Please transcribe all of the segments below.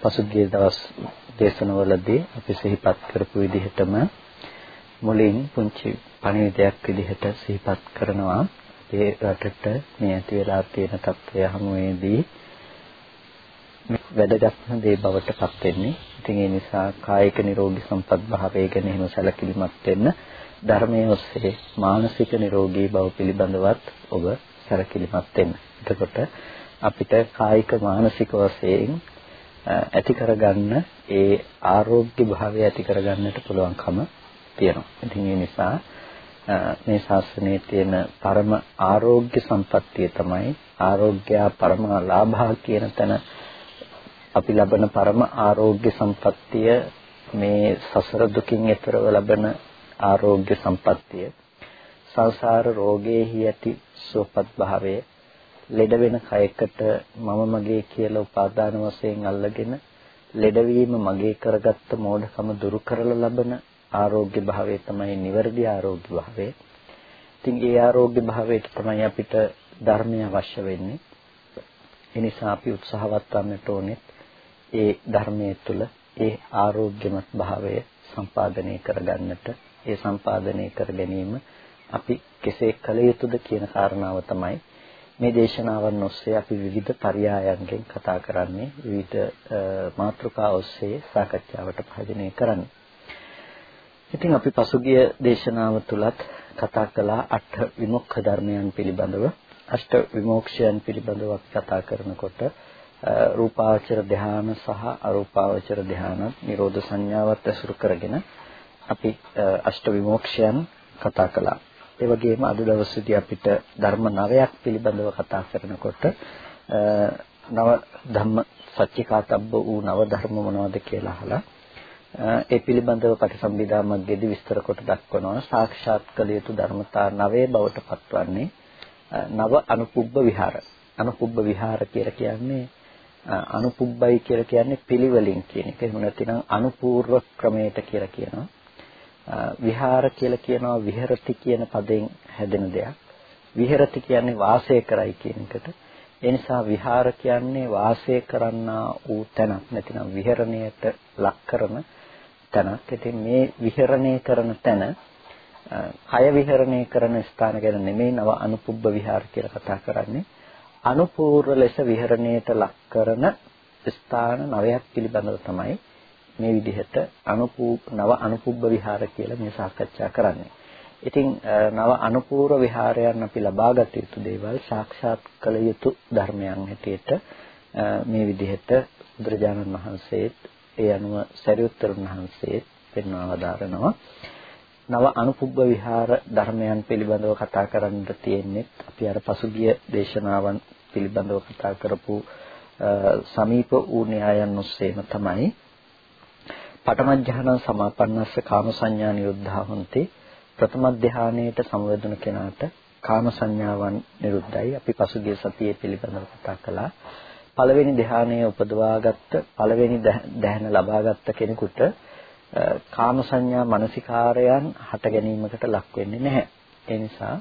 පසුගිය දවස් දේශනවලදී අපි සිහිපත් කරපු විදිහටම මුලින් පුංචි පණිවිඩයක් විදිහට සිහිපත් කරනවා අපේ රටට මේ ඇති වෙලා තියෙන තත්ත්වය හමුවේදී වැදගත්ම දේ බවට පත් වෙන්නේ. ඉතින් ඒ නිසා කායික නිරෝගී සම්පත් භාවය ගැන එහෙම සැලකිලිමත් වෙන්න ධර්මයේ ඔස්සේ මානසික නිරෝගී බව පිළිබඳවත් ඔබ සැලකිලිමත් වෙන්න. එතකොට අපිට කායික මානසික වශයෙන් ඇති කරගන්න ඒ ආරෝග්‍ය භාවය ඇති කරගන්නට පුළුවන්කම තියෙනවා. ඉතින් ඒ නිසා මේ ශාස්ත්‍රයේ තියෙන පරම ආරෝග්‍ය සම්පත්තිය තමයි ආරෝග්‍ය පරම ලාභා කියන තැන අපි ලබන පරම ආරෝග්‍ය සම්පත්තිය මේ සසර දුකින් එතරව ලබන ආරෝග්‍ය සම්පත්තිය සංසාර රෝගයේහි ඇති සුවපත් භාවය ලෙඩ වෙන කයකට මම මගේ කියලා උපාදාන වශයෙන් අල්ලගෙන ලෙඩවීම මගේ කරගත්ත මෝඩකම දුරු කරලා ලබන ආරෝග්‍ය භාවය තමයි නිවැරදි ආරෝග්‍ය භාවය. ඉතින් ඒ ආරෝග්‍ය භාවයට තමයි අපිට ධර්මය අවශ්‍ය වෙන්නේ. ඒ නිසා අපි උත්සාහවත් වන්නට ඕනේ ඒ ධර්මයේ තුල ඒ ආරෝග්‍යමත් භාවය සම්පාදනය කරගන්නට ඒ සම්පාදනය කර ගැනීම අපි කෙසේ කළ යුතුද කියන කාරණාව තමයි මේ දේශනාවන් ඔස්සේ අපි විවිධ පරයයන්ගෙන් කතා කරන්නේ විවිධ මාතෘකා ඔස්සේ සාකච්ඡාවට භාජනය කරන්නේ. ඉතින් අපි පසුගිය දේශනාව තුලත් කතා කළා අට විමුක්ඛ ධර්මයන් පිළිබඳව අෂ්ට විමෝක්ෂයන් පිළිබඳව කතා කරනකොට රූපාවචර ධාන සහ අරූපාවචර ධාන නිරෝධ සංඥාවත් ඇසුරු කරගෙන අපි අෂ්ට විමෝක්ෂයන් කතා කළා. ඒ වගේම අද දවසේදී අපිට ධර්ම නවයක් පිළිබඳව කතා කරනකොට නව ධම්ම සත්‍චිකාතබ්බ වූ නව ධර්ම මොනවද කියලා අහලා ඒ පිළිබඳව පටිසම්භිදා මග්ගයේදී විස්තර කොට දක්වනවා සාක්ෂාත් කළ යුතු ධර්මතා නවයේ බවට පත්වන්නේ නව අනුපුබ්බ විහාර අනුපුබ්බ විහාර කියලා කියන්නේ අනුපුබ්බයි කියලා කියන්නේ පිළිවෙලින් කියන එක. එහෙම නැත්නම් අනුපූර්ව ක්‍රමයට කියලා කියනවා. විහාර කියලා කියනවා විහෙරති කියන පදයෙන් හැදෙන දෙයක්. විහෙරති කියන්නේ වාසය කරයි කියන එකට. ඒ නිසා විහාර කියන්නේ වාසය කරන්නා වූ තැනක් නැතිනම් විහෙරණයට ලක් කරන තැනක්. ඉතින් මේ විහෙරණය කරන තැන කය විහෙරණය කරන ස්ථාන ගැන නෙමෙයි නව අනුපුබ්බ විහාර කියලා කතා කරන්නේ. අනුපූර්ව ලෙස විහෙරණයට ලක් කරන ස්ථාන නවයක් පිළිබඳව තමයි මේ විදිහට අනුපූ නව අනුපුබ්බ විහාර කියලා මේ සාකච්ඡා කරන්නේ. ඉතින් නව අනුපූර්ව විහාරයන් අපි ලබාගත යුතු දේවල් සාක්ෂාත් කළ යුතු ධර්මයන් හැටියට මේ විදිහට බුදුරජාණන් වහන්සේත් ඒ අනුව සරියුත්තරුන් වහන්සේත් පෙන්වා වදාරනවා. නව අනුපුබ්බ විහාර ධර්මයන් පිළිබඳව කතා කරන්නට තියෙන්නේ අපි අර පසුගිය දේශනාවන් පිළිබඳව කතා කරපු සමීප වූ න්‍යායන් ඔස්සේම තමයි පඨම ධානං සමාපන්නස්ස කාම සංඥා නිරුද්ධා හොಂತಿ. ප්‍රථම ධානයේට සමවැදුණු කෙනාට කාම සංඥාවන් නිරුද්ධයි. අපි පසුගිය සතියේ පිළිබඳව කතා කළා. පළවෙනි ධානයේ උපදවාගත්ත පළවෙනි ධාන ලබාගත්ත කෙනෙකුට කාම සංඥා මානසිකාරයන් හට ගැනීමකට ලක් වෙන්නේ නැහැ. ඒ නිසා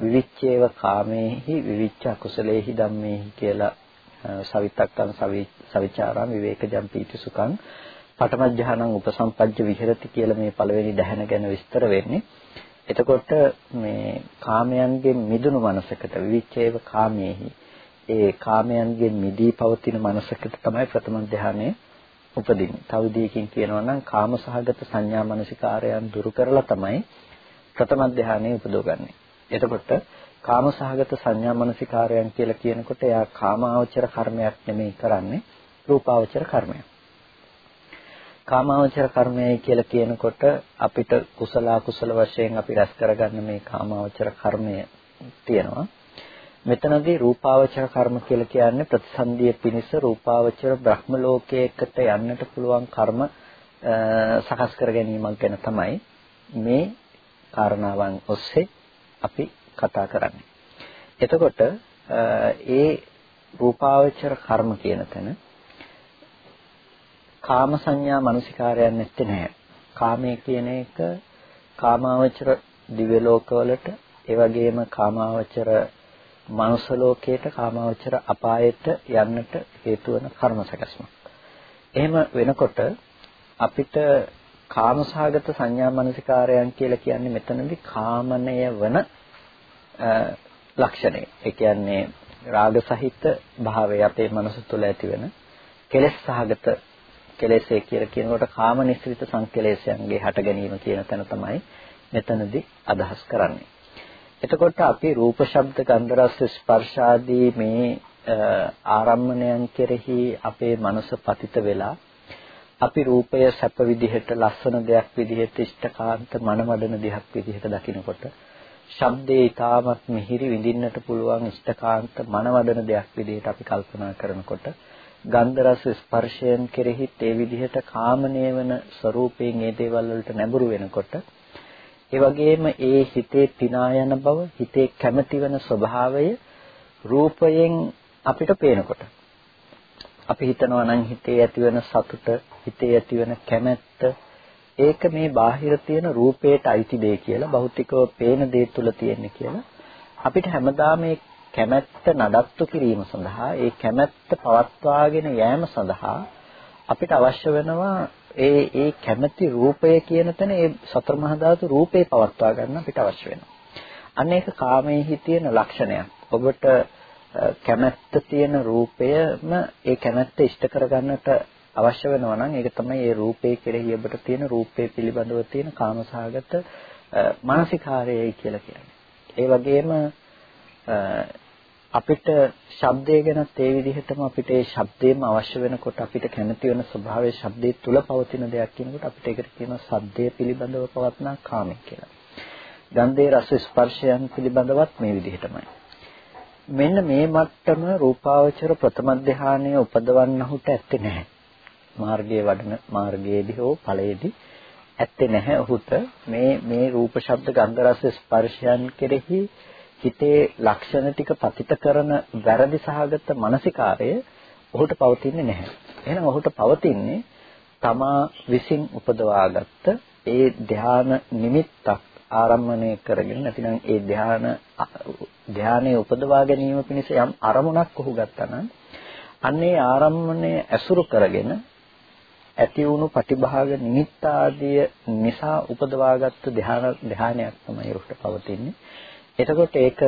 විවිච්ඡේව කාමේහි විවිච්ඡ අකුසලේහි ධම්මේහි කියලා සවිතක්කං සවිචාරං විවේකජම් පීති සුඛං පඨම ධානං උපසම්පජ්ජ විහෙරති කියලා මේ පළවෙනි දහන ගැන විස්තර වෙන්නේ. එතකොට මේ කාමයන්ගෙන් මිදුණු මනසකට විවිච්ඡේව කාමයේහි ඒ කාමයන්ගෙන් මිදී පවතින මනසකට තමයි ප්‍රථම ධානය උපදින්නේ. තව දෙයකින් කියනවා නම් කාමසහගත සංඥා මනසිකාරයන් දුරු කරලා තමයි ප්‍රථම ධානය උපදවගන්නේ. එතකොට කාමසහගත සංඥා මනසිකාරයන් කියලා කියනකොට එයා කාමාවචර කර්මයක් නෙමෙයි කරන්නේ රූපාවචර කර්මයක්. කාමාවචර කර්මයයි කියලා කියනකොට අපිට කුසල අකුසල වශයෙන් අපි රැස් කරගන්න මේ කාමාවචර කර්මය තියෙනවා. මෙතනදී රූපාවචර කර්ම කියලා කියන්නේ ප්‍රතිසන්දිය පිණිස රූපාවචර බ්‍රහ්ම ලෝකයකට යන්නට පුළුවන් කර්ම සකස් කර ගැනීමක් ගැන තමයි මේ කාරණාවන් ඔස්සේ අපි කතා කරන්නේ. එතකොට ඒ රූපාවචර කර්ම කියන තැන කාම සංඥා මනසිකාරයන් නැත්තේ නැහැ. කාමයේ කියන එක කාමාවචර දිව්‍ය ලෝකවලට ඒ වගේම කාමාවචර මනුෂ්‍ය ලෝකයට කාමාවචර අපායට යන්නට හේතු වන කර්ම සැකස්මක්. එහෙම වෙනකොට අපිට කාමසහගත සංඥා මනසිකාරයන් කියලා කියන්නේ මෙතනදී කාමනය වන ලක්ෂණය. ඒ කියන්නේ රාග සහිත භාවය අපේ මනස තුළ ඇතිවෙන කෙලෙස් සහගත කෙලෙස්ය කියලා කියනකොට කාම නිස්සිත සංකලේශයන්ගේ හට ගැනීම කියන තැන තමයි මෙතනදී අදහස් කරන්නේ. එතකොට අපි රූප ශබ්ද ගන්ධ රස ස්පර්ශ ආදී මේ ආරම්මණයන් කෙරෙහි අපේ මනස පතිත වෙලා අපි රූපය සැප විදිහට ලස්සන දෙයක් විදිහට ඉෂ්ඨකාන්ත මනමඩන දෙයක් විදිහට දකිනකොට ශබ්දේ ඊටමත් මිහිරි විඳින්නට පුළුවන් ඉෂ්ඨකාන්ත මනවඩන දෙයක් විදිහට අපි කල්පනා කරනකොට ගන්ධ රස ස්පර්ශයන් කෙරෙහිත් ඒ විදිහට කාමනීය වෙන ස්වરૂපයෙන් ඒ දේවල් වලට නැඹුරු වෙනකොට ඒ වගේම ඒ හිතේ පිනා යන බව හිතේ කැමැති වෙන ස්වභාවය රූපයෙන් අපිට පේනකොට. අපි හිතනවා නම් හිතේ ඇතිවන සතුට හිතේ ඇතිවන කැමැත්ත ඒක මේ බාහිර තියෙන රූපයට අයිති දෙය කියලා භෞතිකව පේන දේ තුල තියෙන්නේ කියලා අපිට හැමදාම මේ කැමැත්ත නඩත්තු කිරීම සඳහා ඒ කැමැත්ත පවත්වාගෙන යෑම සඳහා අපිට අවශ්‍ය වෙනවා ඒ ඒ කැමැති රූපය කියන තැන ඒ සතර මහා ධාතු රූපේ පවත්වා ගන්න අපිට අවශ්‍ය වෙනවා. අන්න ඒක කාමයේහි තියෙන ලක්ෂණයක්. ඔබට කැමැත්ත තියෙන රූපයම ඒ කැමැත්ත ඉෂ්ට කරගන්නට අවශ්‍ය වෙනවා නම් ඒක තමයි ඒ රූපේ කෙරෙහි ඔබට තියෙන රූපේ පිළිබඳව තියෙන කාමසහගත මානසිකාරයයි කියලා කියන්නේ. ඒ වගේම අපිට ශබ්දය ගැනත් ඒ විදිහටම අපිට ඒ ශබ්දේම අවශ්‍ය වෙනකොට අපිට කැමති වෙන ස්වභාවයේ ශබ්දයේ තුල පවතින දෙයක් කියනකොට අපිට ඒකට කියනවා සද්දේ පිළිබඳව පවත්නා කාමය කියලා. ගන්ධේ රස ස්පර්ශයන් පිළිබඳවත් මේ විදිහටමයි. මෙන්න මේ මට්ටම රූපාවචර ප්‍රථම ධානයේ උපදවන්නහුට ඇත්තේ නැහැ. මාර්ගයේ වඩන මාර්ගයේදී හෝ ඵලයේදී ඇත්තේ නැහැ ඔහුට මේ මේ රූප ශබ්ද ගන්ධ රස ස්පර්ශයන් කෙරෙහි හිතේ ලක්ෂණ ටික පතිත කරන වැරදි සහගත මානසිකාරය ඔහුට පවතින්නේ නැහැ. එහෙනම් ඔහුට පවතින්නේ තමා විසින් උපදවාගත්ත ඒ ධාන නිමිත්තක් ආරම්භණය කරගෙන නැතිනම් ඒ ධාන ධානයේ උපදවා ගැනීම පිණිස යම් අරමුණක් ඔහු ගත්තා නම් අන්නේ ආරම්භණය ඇසුරු කරගෙන ඇති වුණු ප්‍රතිභාග නිමිත්ත ආදිය නිසා උපදවාගත්තු ධ්‍යාන ධ්‍යානයක් තමයි රුෂ්ට පවතින්නේ. එතකොට ඒක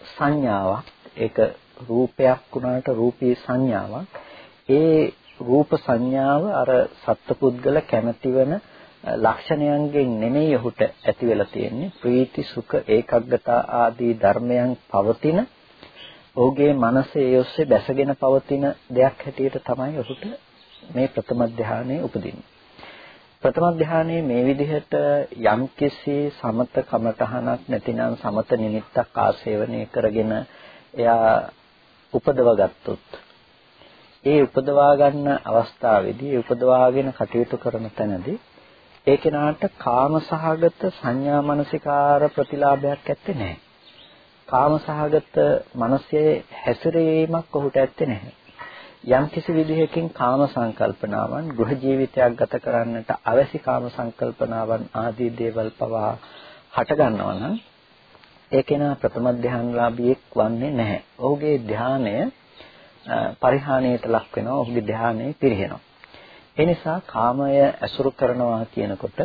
සංඥාවක්, ඒක රූපයක් වුණාට රූපී සංඥාවක්. ඒ රූප සංඥාව අර සත්පුද්ගල කැමැති වෙන ලක්ෂණයන්ගෙන් නෙමෙයි ඔහුට ඇති වෙලා තියෙන්නේ ප්‍රීති සුඛ ඒකග්ගතා ආදී ධර්මයන් පවතින ඔහුගේ මනසේ ඒ ඔස්සේ බැසගෙන පවතින දෙයක් හැටියට තමයි ඔහුට මේ ප්‍රථම ධානයේ උපදින්නේ. ප්‍රථම ධානයේ මේ විදිහට යම්කිසි සමත කමතහනක් නැතිනම් සමත නිමිත්තක් ආශේවනය කරගෙන එයා උපදව ගත්තොත් ඒ උපදවා ගන්න අවස්ථාවේදී උපදවාගෙන කටයුතු කරන තැනදී ඒ කෙනාට කාමසහගත සංඥා මනසිකාර ප්‍රතිලාභයක් ඇත්තේ නැහැ. කාමසහගත මනසේ හැසිරීමක් ඔහුට ඇත්තේ නැහැ. යම් කිසි විදිහකින් කාම සංකල්පනාවන් ගෘහ ජීවිතයක් ගත කරන්නට අවශ්‍ය කාම සංකල්පනාවන් ආදී දේවල් පවා හට ගන්නවා නම් ඒ කෙනා ප්‍රථම ධානලාභියෙක් වන්නේ නැහැ. ඔහුගේ ධානය පරිහානියට ලක් වෙනවා. ඔහුගේ ධානය පිරිහෙනවා. ඒ නිසා කාමය ඇසුරු කරනවා කියනකොට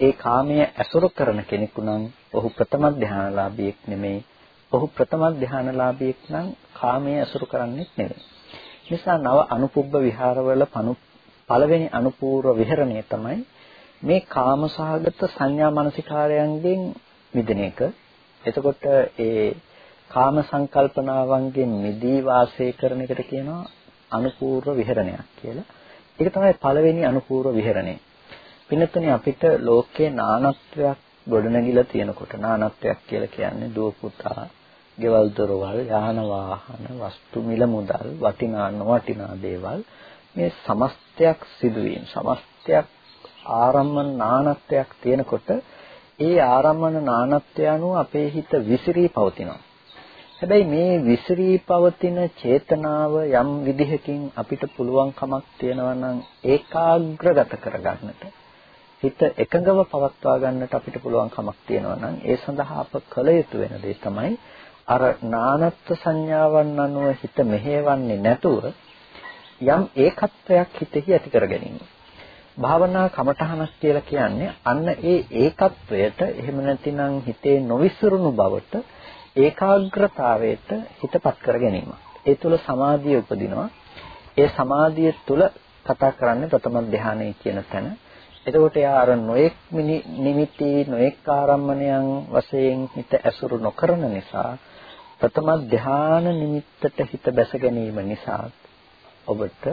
ඒ කාමය ඇසුරු කරන කෙනෙකු නම් ඔහු ප්‍රථම ධානලාභියෙක් නෙමෙයි. ඔහු ප්‍රථම ධානලාභියෙක් නම් කාමය ඇසුරු කරන්නේ නෙමෙයි. නිසා නව අනුපුබ්බ විහාරවල පළවෙනි අනුපූර්ව විහරණය තමයි මේ කාමසහගත සංඥා මානසිකාරයන්ගෙන් මිදෙන එක. එතකොට ඒ කාම සංකල්පනාවන්ගෙන් මිදී වාසය කරන එකට කියනවා අනුපූර්ව විහරණයක් කියලා. ඒක තමයි පළවෙනි අනුපූර්ව විහරණය. පින්නතුනේ අපිට ලෝකේ නානත්වයක් ගොඩනැගිලා තියෙනකොට නානත්වයක් කියලා කියන්නේ දුව පුතා, ගෙවල් දොරවල්, යාන වාහන, වස්තු මිල මුදල්, වටිනා නොවටිනා දේවල් මේ සමස්තයක් සිදුවීම, සමස්තයක් ආරම්මන නානත්වයක් තියෙනකොට ඒ ආරම්මන නානත්වය අනුව අපේ හිත විසිරී පවතිනවා. හැබැයි මේ විසිරී පවතින චේතනාව යම් විදිහකින් අපිට පුළුවන් කමක් තියෙනවා නම් ඒකාග්‍රගත කරගන්නට හිත එකඟව පවත්වා ගන්නට අපිට පුළුවන් කමක් තියෙනවා නම් ඒ සඳහා අප කළ යුතු වෙන දේ තමයි අර නානත්ව සංඥාවන් අනුව හිත මෙහෙවන්නේ නැතුව යම් ඒකත්වයක් හිතෙහි ඇති කර ගැනීම. භාවනා කමඨහනක් කියලා කියන්නේ අන්න ඒ ඒකත්වයට එහෙම නැතිනම් හිතේ නොවිසිරුණු බවට ඒකාග්‍රතාවයට හිතපත් කර ගැනීම. ඒ තුළ සමාධිය උපදිනවා. ඒ සමාධිය තුළ කතා කරන්නේ ප්‍රථම ධානය කියන තැන. එතකොට යා අර නොඑක් නිමිති නොඑක් ආරම්මණයන් වශයෙන් හිත ඇසුරු නොකරන නිසා ප්‍රථම ධාන නිමිත්තට හිත බැස ගැනීම නිසා ඔබට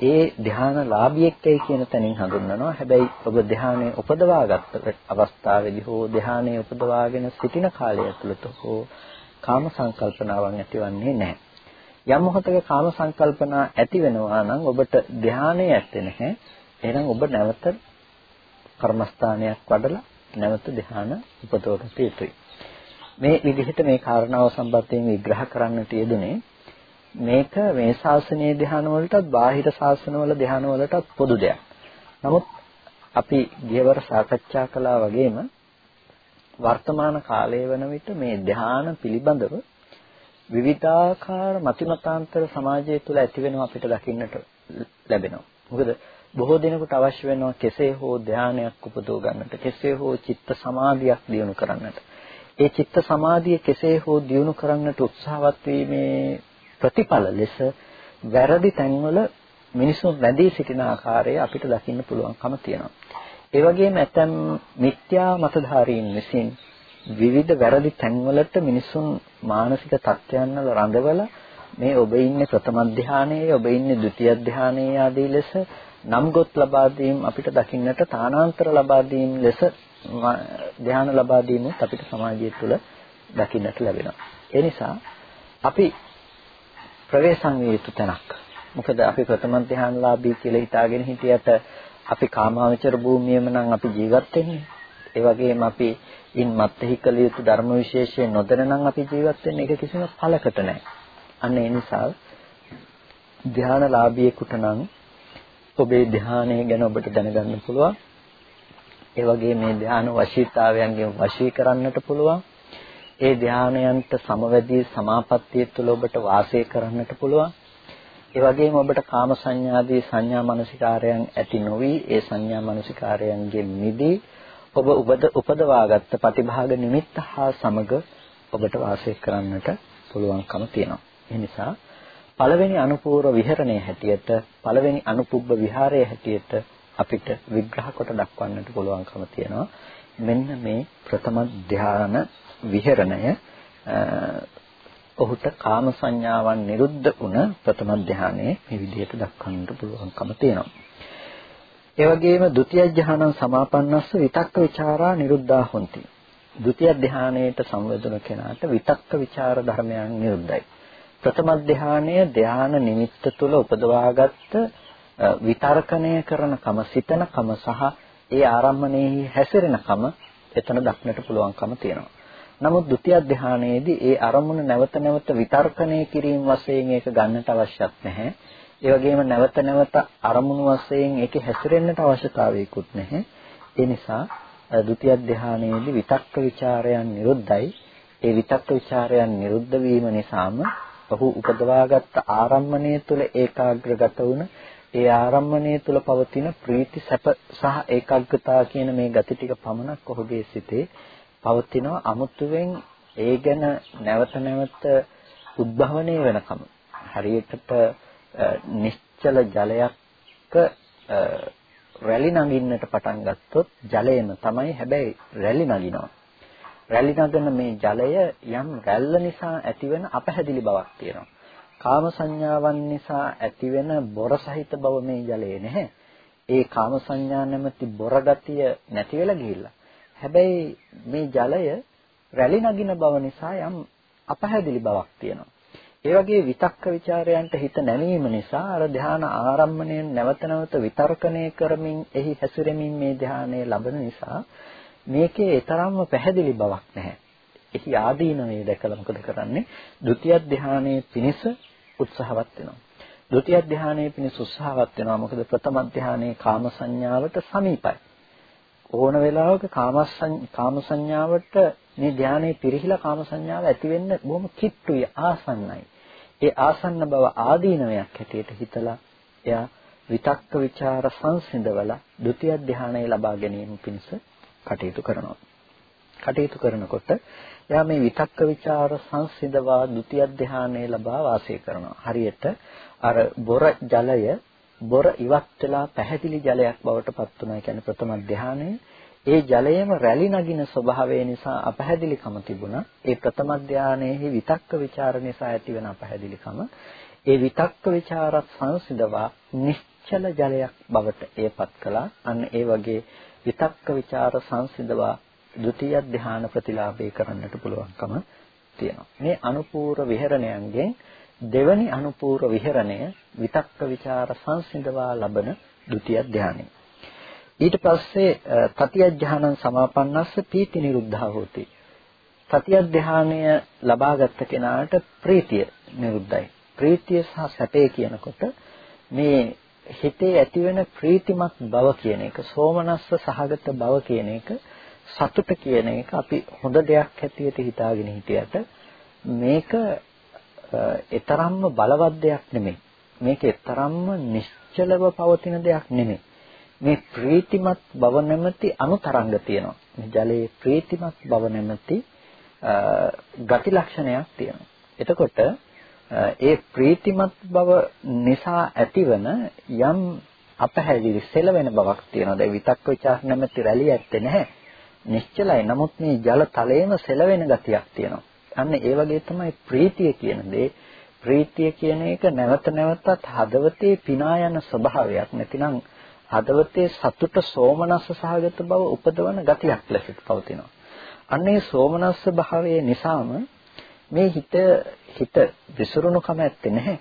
ඒ ධානලාභියෙක්යි කියන තැනින් හඳුන්වනවා. හැබැයි ඔබ ධානය උපදවාගත්ත අවස්ථාවේදී හෝ ධානය උපදවාගෙන සිටින කාලය ඇතුළත හෝ කාම සංකල්පනාවන් ඇතිවන්නේ නැහැ. යම් මොහොතක කාම සංකල්පනා ඇති වෙනවා නම් ඔබට ධානය ඇත්තේ නැහැ. එහෙනම් ඔබ නැවත කර්මස්ථානයක් වඩලා නැවත ධාන උපදවගත යුතුයි. මේ විදිහට මේ කාරණාව සම්බන්ධයෙන් විග්‍රහ කරන්නට යෙදුනේ මේක මේ ශාසනීය ධ්‍යාන වලටත් බාහිර ශාසනවල ධ්‍යාන වලටත් පොදු දෙයක්. නමුත් අපි ගියවර සාකච්ඡා කළා වගේම වර්තමාන කාලයේ වන විට මේ ධ්‍යාන පිළිබඳව විවිධාකාර මතිමතාන්තර සමාජය තුළ ඇති වෙනවා අපිට දකින්නට ලැබෙනවා. මොකද බොහෝ දිනකට අවශ්‍ය වෙනවා කෙසේ හෝ ධානයක් උපදව ගන්නට, කෙසේ හෝ චිත්ත සමාධියක් දියුණු කරන්නට. ඒ චිත්ත සමාධිය කෙසේ හෝ දියුණු කරන්නට උත්සාහවත් වීමේ ප්‍රතිඵල ලෙස වැරදි තැන්වල මිනිසුන් වැඳී සිටින ආකාරය අපිට දකින්න පුළුවන්කම තියෙනවා. ඒ වගේම ඇතැම් මිත්‍යා මතධාරීන් විසින් විවිධ වැරදි තැන්වලට මිනිසුන් මානසික තත්ත්වයන් වල රඳවලා මේ ඔබ ඉන්නේ ප්‍රථම ධානයේ ඔබ ඉන්නේ ဒုတိ ය ධානයේ ආදී ලෙස නම් ගොත් ලබා දීම අපිට දකින්නට තානාන්තර ලබා දීම ලෙස ධානය ලබා දීමුත් අපිට සමාජය තුළ දකින්නට ලැබෙනවා. ඒ නිසා අපි ප්‍රවේශම් විය යුතු තැනක්. මොකද අපි ප්‍රථම ධානලාභී කියලා හිතාගෙන හිටියට අපි කාමාවචර භූමියේම නම් අපි ජීවත් වෙන්නේ. ඒ වගේම අපි ඉන් මත්ෙහි කළ යුතු ධර්ම විශේෂයෙන් නොදැන නම් අපි ජීවත් වෙන්නේ ඒක කිසිම ඵලකට නැහැ. අන්න ඒ නිසා ධානලාභියෙකුට නම් ඔබේ ධානය ගැන ඔබට දැනගන්න පුළුවන්. ඒ වගේ මේ ධාන වශීතාවයන්ගෙන් වශී කරන්නට පුළුවන්. ඒ ධානයන්ට සමවැදී සමාපත්තිය තුළ ඔබට වාසය කරන්නට පුළුවන්. ඒ වගේම ඔබට කාම සංඥාදී සංඥා මනසිකාරයන් ඇති නොවි ඒ සංඥා මනසිකාරයන්ගෙන් මිදී ඔබ උපදවාගත්ත ප්‍රතිභාග නිමිත්ත හා සමග ඔබට වාසය කරන්නට පුළුවන්කම තියෙනවා. ඒ නිසා පළවෙනි අනුපූර්ව විහරණයේ හැටියට පළවෙනි අනුපුබ්බ විහාරයේ හැටියට අපිට විග්‍රහ කොට දක්වන්නට පුළුවන්කම තියෙනවා. මෙන්න මේ ප්‍රථම ධාන විහෙරණය ඔහුට කාම සංඥාවන් නිරුද්ධ වුණ ප්‍රථම ධානයේ මේ විදිහට දක්වන්නට පුළුවන්කම තියෙනවා. ඒ වගේම ဒုတိ ය ධානං සමාපන්නස්ස විතක්ක ਵਿਚාරා නිරුද්ධා හොಂತಿ. ဒုတိ ය ධානයේට සම්වැදුණු කෙනාට විතක්ක ਵਿਚාර ධර්මයන් නිරුද්ධයි. ප්‍රථම ධානය ධාන නිමිත්ත තුළ උපදවාගත්තු විතර්කණය කරනකම සිතනකම සහ ඒ ආරම්මණයෙහි හැසිරෙනකම එතන දක්නට පුළුවන්කම තියෙනවා. නමුත් ဒုတိ ය ධානයේදී ඒ අරමුණ නැවත නැවත විතර්කණය කිරීම වශයෙන් ඒක ගන්නට අවශ්‍යත් නැහැ. ඒ වගේම නැවත නැවත අරමුණු වශයෙන් ඒකේ හැසිරෙන්නට අවශ්‍යතාවයකුත් නැහැ. ඒ නිසා ဒုတိ ය ධානයේදී විතක්ක ਵਿਚාරයන් නිරුද්ධයි. ඒ විතක්ක ਵਿਚාරයන් නිරුද්ධ වීම නිසාම ඔහු උපදවාගත් ආරම්මණය තුළ ඒකාග්‍රගත වුණ ඒ ආරම්මණය තුළ පවතින ප්‍රීති සැප සහ ඒකාග්‍රතාව කියන මේ ගති ටික පමණක් ඔහුගේ සිතේ පවතිනවා අමුතුවෙන් ඒ ගැන නැවත නැවත උද්භවණය වෙනකම හරියටට නිශ්චල ජලයක රැලි නගින්නට පටන් ගත්තොත් ජලයම තමයි හැබැයි රැලි නගිනවා රැලි නගන මේ ජලය යම් රැල්ල නිසා ඇතිවෙන අපහැදිලි බවක් තියෙනවා. කාම සංඥාවන් නිසා ඇතිවෙන බොර සහිත බව මේ ජලයේ නැහැ. ඒ කාම සංඥා නැමැති බොර ගතිය නැති වෙලා ගිහිල්ලා. හැබැයි මේ ජලය රැලි නගින බව නිසා යම් අපහැදිලි බවක් තියෙනවා. ඒ වගේ විතක්ක ਵਿਚාරයන්ට හිත නැමීම නිසා අර ධාන ආරම්මණයෙන් නැවත නැවත විතර්කණය කරමින් එහි හැසිරෙමින් මේ ධානය ලබන නිසා මේකේ තරම්ම පැහැදිලි බවක් නැහැ. එහි ආදීනවය දැකලා මොකද කරන්නේ? ဒုတိ ය ධානයේ පිනිස උත්සාහවත් වෙනවා. ဒုတိ ය ධානයේ පිණිස උත්සාහවත් වෙනවා. මොකද ප්‍රථම ධානයේ කාම සංඥාවට සමීපයි. ඕන වෙලාවක කාම සංඥාවට මේ ධානයේ පිරිහිලා කාම සංඥාව ඇති වෙන්න බොහොම කිට්ටුයි ආසන්නයි. ඒ ආසන්න බව ආදීනවයක් හැටියට හිතලා එයා විතක්ක ਵਿਚාර සංසිඳවලා ဒုတိ ය ධානය ලබා ගැනීම පිණිස කටයුතු කරනවා. කටයුතු කරනකොට එයා මේ විතක්ක ਵਿਚාර සංසිඳවා ဒုတိ ය ධානය ලබා වාසය කරනවා. හරියට අර බොර ජලය බොර ඉවත් වෙලා පැහැදිලි ජලයක් බවට පත් වෙනවා. කියන්නේ ප්‍රථම ධානය. ඒ ජලයේම රැලි නගින ස්වභාවය නිසා අපැහැදිලිකම තිබුණා. ඒ ප්‍රථම ධානයේහි විතක්ක ਵਿਚාර නිසා ඇතිවන අපැහැදිලිකම ඒ විතක්ක ਵਿਚාරත් සංසිඳවා නිශ්චල ජලයක් බවට එයපත් කළා. අන්න ඒ වගේ විතක්ක ਵਿਚාර සංසිඳවා ද්විතීය ධාන ප්‍රතිලාභේ කරන්නට පුළුවන්කම තියෙනවා. මේ අනුපූර්ව විහරණයන්ගෙන් දෙවැනි අනුපූර්ව විහරණය විතක්ක ਵਿਚාර සංසිඳවා ලබන ද්විතීය ධානය. ඊට පස්සේ තතිය ධානං සමාපන්නස්ස පීති නිරුද්ධා හෝති. තතිය ධානය ලබාගත් කෙනාට ප්‍රීතිය නිරුද්ධයි. ප්‍රීතිය සහ සැපේ කියනකොට මේ හිතේ ඇතිවෙන ප්‍රීතිමත් බව කියන එක සෝමනස්ස සහගත බව කියන එක සතුට කියන එක අපි හොඳ දෙයක් හැටියට හිතාගෙන හිටියට මේක ඊතරම්ම බලවත් දෙයක් නෙමෙයි. මේක ඊතරම්ම නිශ්චලව පවතින දෙයක් නෙමෙයි. මේ ප්‍රීතිමත් බව නැමැති අනුතරංග තියෙනවා. මේ ජලයේ ප්‍රීතිමත් බව නැමැති ගති ලක්ෂණයක් තියෙනවා. එතකොට ඒ ප්‍රීතිමත් බව නිසා ඇතිවන යම් අපහැදිලි සෙලවෙන බවක් තියෙනවා. දැන් විතක්ක ਵਿਚාර නැමැති රැලිය ඇත්තේ නැහැ. නිශ්චලයි. නමුත් මේ ජල තලයේම සෙලවෙන ගතියක් තියෙනවා. අන්න ඒ වගේ තමයි ප්‍රීතිය කියන දේ. ප්‍රීතිය කියන එක නැවත නැවතත් හදවතේ පිනා යන ස්වභාවයක්. නැතිනම් හදවතේ සතුට සෝමනස්ස සහගත බව උපදවන ගතියක් ලෙස පවතිනවා. අන්නේ සෝමනස්ස භාවයේ නිසාම මේ හිත හිත විසිරුණුකම ඇත්තේ නැහැ.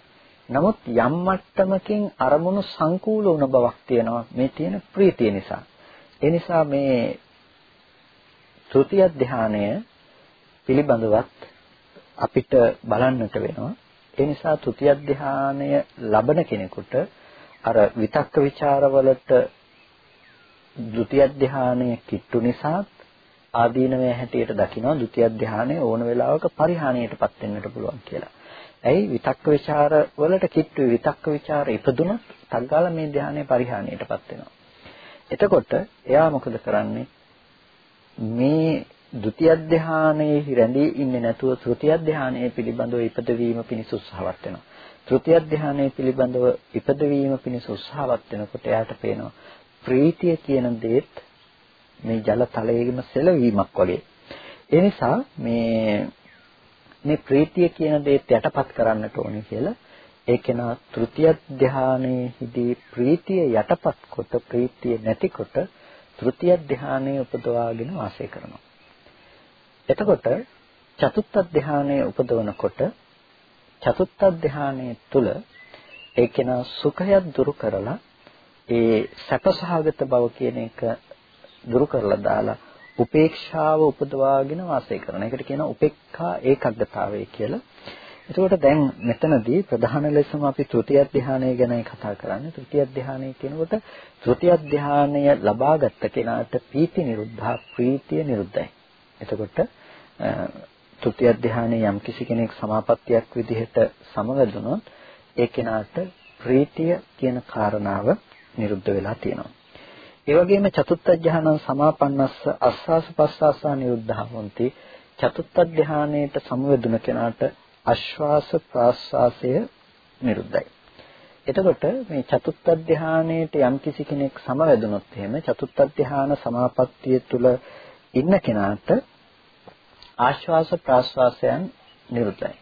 නමුත් යම් මට්ටමකින් අරමුණු සංකූල වුණ බවක් තියෙනවා මේ තියෙන ප්‍රීතිය නිසා. ඒ නිසා මේ තෘතිය ධානය පිළිබඳවත් අපිට බලන්නට වෙනවා. ඒ නිසා තෘතිය ධානය ලබන කෙනෙකුට අර විතක්ක ਵਿਚාරවලට ဒ ුතිය ධානය කිට්ටු නිසා ආදීනවය හැටියට දකිනවා ဒ ුතිය ධානය ඕන වෙලාවක පරිහානියටපත් වෙන්නට පුළුවන් කියලා. ඇයි විතක්ක ਵਿਚාර වලට කිට්ටු විතක්ක ਵਿਚාර ඉපදුනත් තග්ගාල මේ ධානය පරිහානියටපත් වෙනවා. එතකොට එයා මොකද කරන්නේ? මේ ဒုတိ ය ධානයේ රැඳී ඉන්නේ නැතුව තෘතිය ධානයේ පිළිබඳව ඉපදවීම පිණිස උත්සාහවත් වෙනවා. තෘතිය ධානයේ පිළිබඳව ඉපදවීම පිණිස උත්සාහවත් වෙනකොට එයාට පේනවා ප්‍රීතිය කියන දේත් මේ ජල තලයේම සෙලවීමක් වගේ. ඒ නිසා මේ මේ ප්‍රීතිය කියන දේත් යටපත් කරන්නට ඕනේ කියලා ඒ කෙනා තෘතිය ධානයේදී ප්‍රීතිය යටපත් කොට ප්‍රීතිය නැතිකොට තෘතිය ධානයේ උපදවාගෙන වාසය කරනවා. එතකොට චතුත්ථ ධානයේ උපදවනකොට චතුත්ථ ධානයේ තුල ඒ කෙනා සුඛයත් දුරු කරලා ඒ සැපසහගත බව කියන එක දුරු කරලා දාලා උපේක්ෂාව උපදවාගෙන වාසය කරන. ඒකට කියනවා උපේක්ඛා ඒකග්ගතාවය කියලා. එතකොට දැන් මෙතනදී ප්‍රධාන ලෙසම අපි තෘතිය ධානය ගැනයි කතා කරන්නේ. තෘතිය ධානය කියනකොට තෘතිය ධානය ලබාගත් කෙනාට පීති නිරුද්ධා ප්‍රීතිය නිරුද්ධයි. එතකොට තෘතිය ධානයේ යම් කිසි කෙනෙක් සමාපත්තියක් විදිහට සමවැදුනොත් ඒ කෙනාට ප්‍රීතිය කියන කාරණාව නිරුද්ධ වෙලා තියෙනවා. ඒ වගේම චතුත්ථ ධානං සමාපන්නස්ස අස්වාස පස්වාසා නිරුද්ධහොಂತಿ චතුත්ථ ධානයේට සමවැදුන කෙනාට ආශ්වාස ප්‍රාශ්වාසය නිරුද්ධයි. එතකොට මේ චතුත්ථ ධානයේට යම් කිසි කෙනෙක් සමවැදුනොත් එහෙම චතුත්ථ ධාන සමාපත්තිය තුල ඉන්න කෙනාට ආශ්වාස ප්‍රාශ්වාසයන් නිරුද්ධයි.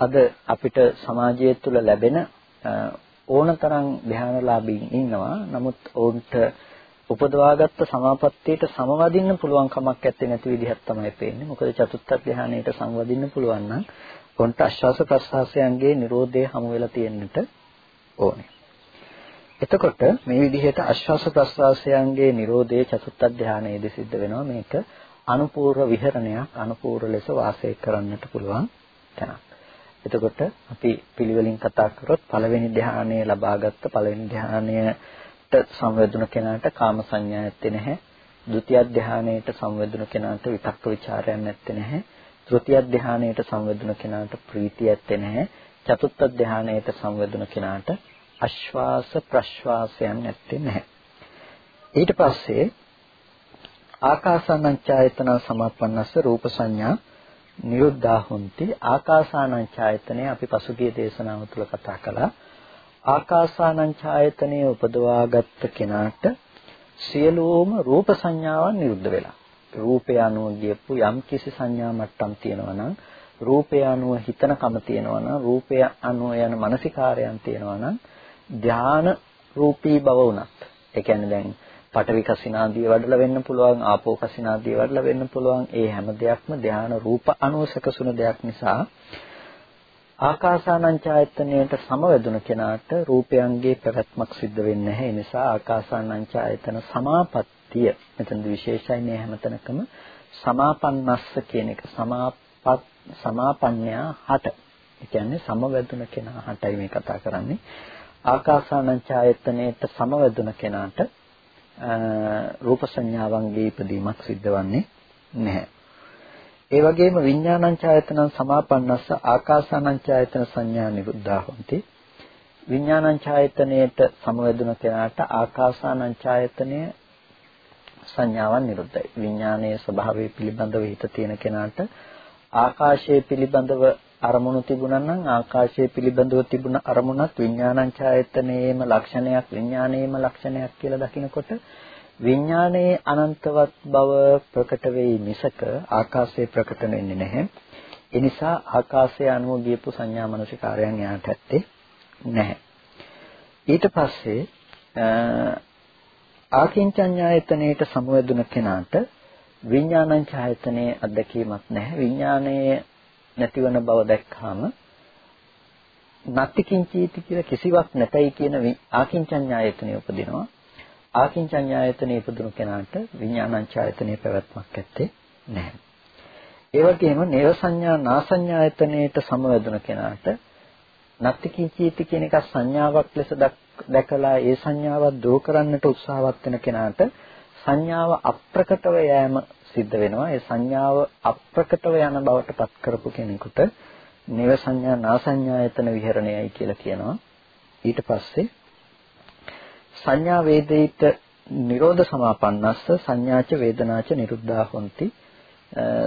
අද අපිට සමාජය තුළ ලැබෙන ඕනතරම් ධානලාභීන් ඉන්නවා. නමුත් ඔවුන්ට උපදවාගත්ත සමාපත්තියට සමවදින්න පුළුවන් කමක් නැත්තේ නැති විදිහක් තමයි පේන්නේ. මොකද චතුත්ථ ධානයට සංවදින්න පුළුවන් නම් ඔන්ට ආශ්වාස ප්‍රශ්වාසයන්ගේ Nirodhe හමු වෙලා තියෙන්නට ඕනේ. එතකොට මේ විදිහට ආශ්වාස ප්‍රශ්වාසයන්ගේ Nirodhe චතුත්ථ ධානයේදී සිද්ධ වෙනවා මේක අනුපූර්ව විහරණයක් අනුපූර්ව ලෙස වාසය කරන්නට පුළුවන් තැනක්. එතකොට අපි පිළිවෙලින් කතා කරොත් පළවෙනි ධානය ලබාගත්ත පළවෙනි ධානයට සංවේදුන කෙනාට කාම සංඥා ඇත්තේ නැහැ. ဒုတိ ය ධානයට සංවේදුන කෙනාට විතක්ක ਵਿਚාරයක් නැත්තේ නැහැ. තෘතිය ධානයට සංවේදුන කෙනාට ප්‍රීතිය ඇත්තේ නැහැ. චතුත්ථ ධානයට සංවේදුන කෙනාට ආශ්වාස ප්‍රශ්වාසයන් නැත්තේ නැහැ. ඊට පස්සේ ආකාසානංචායතන සමාපන්නස්ස රූප සංඥා නිරුද්ධා හොಂತಿ ආකාසානං ඡායතනය අපි පසුගිය දේශනාව තුළ කතා කළා ආකාසානං ඡායතනය උපදවාගත්ත කෙනාට සියලුම රූප සංඥාවන් නිරුද්ධ වෙලා රූපය අනුව ගියපු යම් කිසි සංඥා මට්ටම් තියෙනවා නම් රූපය අනුව හිතනකම තියෙනවා නම් රූපය අනුව යන මානසිකාරයන් තියෙනවා නම් ධාන රූපී බව උනත් ඒ කියන්නේ දැන් පඨවි කසිනාදිය වඩලා වෙන්න පුළුවන් ආපෝ කසිනාදිය වඩලා වෙන්න පුළුවන් ඒ හැම දෙයක්ම ධාන රූප අනුසකසුන දෙයක් නිසා ආකාසානං ඡායතනයට සමවැදුණු කෙනාට රූපයන්ගේ පැවැත්මක් සිද්ධ වෙන්නේ නැහැ. ඒ නිසා ආකාසානං ඡායතන සමාපත්තිය මෙතනදි විශේෂයි මේ හැමතැනකම සමාපන්නස්ස කියන එක සමාපත් සමාපඤ්ඤා හට. ඒ කියන්නේ සමවැදුණු කෙනා හටයි මේ කතා කරන්නේ. ආකාසානං ඡායතනයට සමවැදුණු කෙනාට රූප සංඥාවන්ගේ ඉදීමක් සිද්ධ වන්නේ නැහැ. ඒ වගේම විඥානං ඡායතනං සමාපන්නස්ස ආකාසානං ඡායතන සංඥා නිරුද්ධා හොಂತಿ. විඥානං ඡායතනයේට සමවැදුන කෙනාට ආකාසානං ඡායතනය සංඥාවන් නිරුද්ධයි. විඥානයේ ස්වභාවය පිළිබඳව හිත තියෙන කෙනාට ආකාශයේ පිළිබඳව අරමුණු තිබුණා නම් ආකාශයේ පිළිබඳව තිබුණ අරමුණත් විඥානං ඡායතනයේම ලක්ෂණයක් විඥානයේම ලක්ෂණයක් කියලා දකිනකොට විඥානයේ අනන්තවත් බව ප්‍රකට වෙයි මිසක ආකාශයේ ප්‍රකට වෙන්නේ නැහැ. ඒ නිසා ආකාශය අනුව ගියපු සංඥා මනසිකාරයන් යාට ඇත්තේ නැහැ. ඊට පස්සේ ආකින්චඤ්ඤායතනයේට සමවැදුන කෙනාට විඥානං ඡායතනයේ අත්දැකීමක් නැහැ. විඥානයේ නැතිවන බව දැක්කාම නත්ති කිංචීති කියලා කිසිවක් නැතයි කියන ආකින්චඤ්ඤායතනෙ උපදිනවා. ආකින්චඤ්ඤායතනෙ ඉපදුණු කෙනාට විඥානංචායතනෙ පැවැත්මක් ඇත්තේ නැහැ. ඒ වගේම නේව සංඥා නාසඤ්ඤායතනෙට සමවැදුණු කෙනාට නත්ති කිංචීති කියන එක සංඥාවක් ලෙස දැකලා ඒ සංඥාව දුරු කරන්නට උත්සාහවත් වෙන කෙනාට සංඥාව අප්‍රකටව යෑම සිද්ධ වෙනවා. ඒ සංඥාව අප්‍රකටව යන බවට පත් කරපු කෙනෙකුට නිව සංඥා නාසඤ්ඤායතන විහරණයයි කියලා කියනවා. ඊට පස්සේ සංඥා වේදිත නිරෝධ සමාපන්නස්ස සංඥාච වේදනාච නිරුද්ධා හොಂತಿ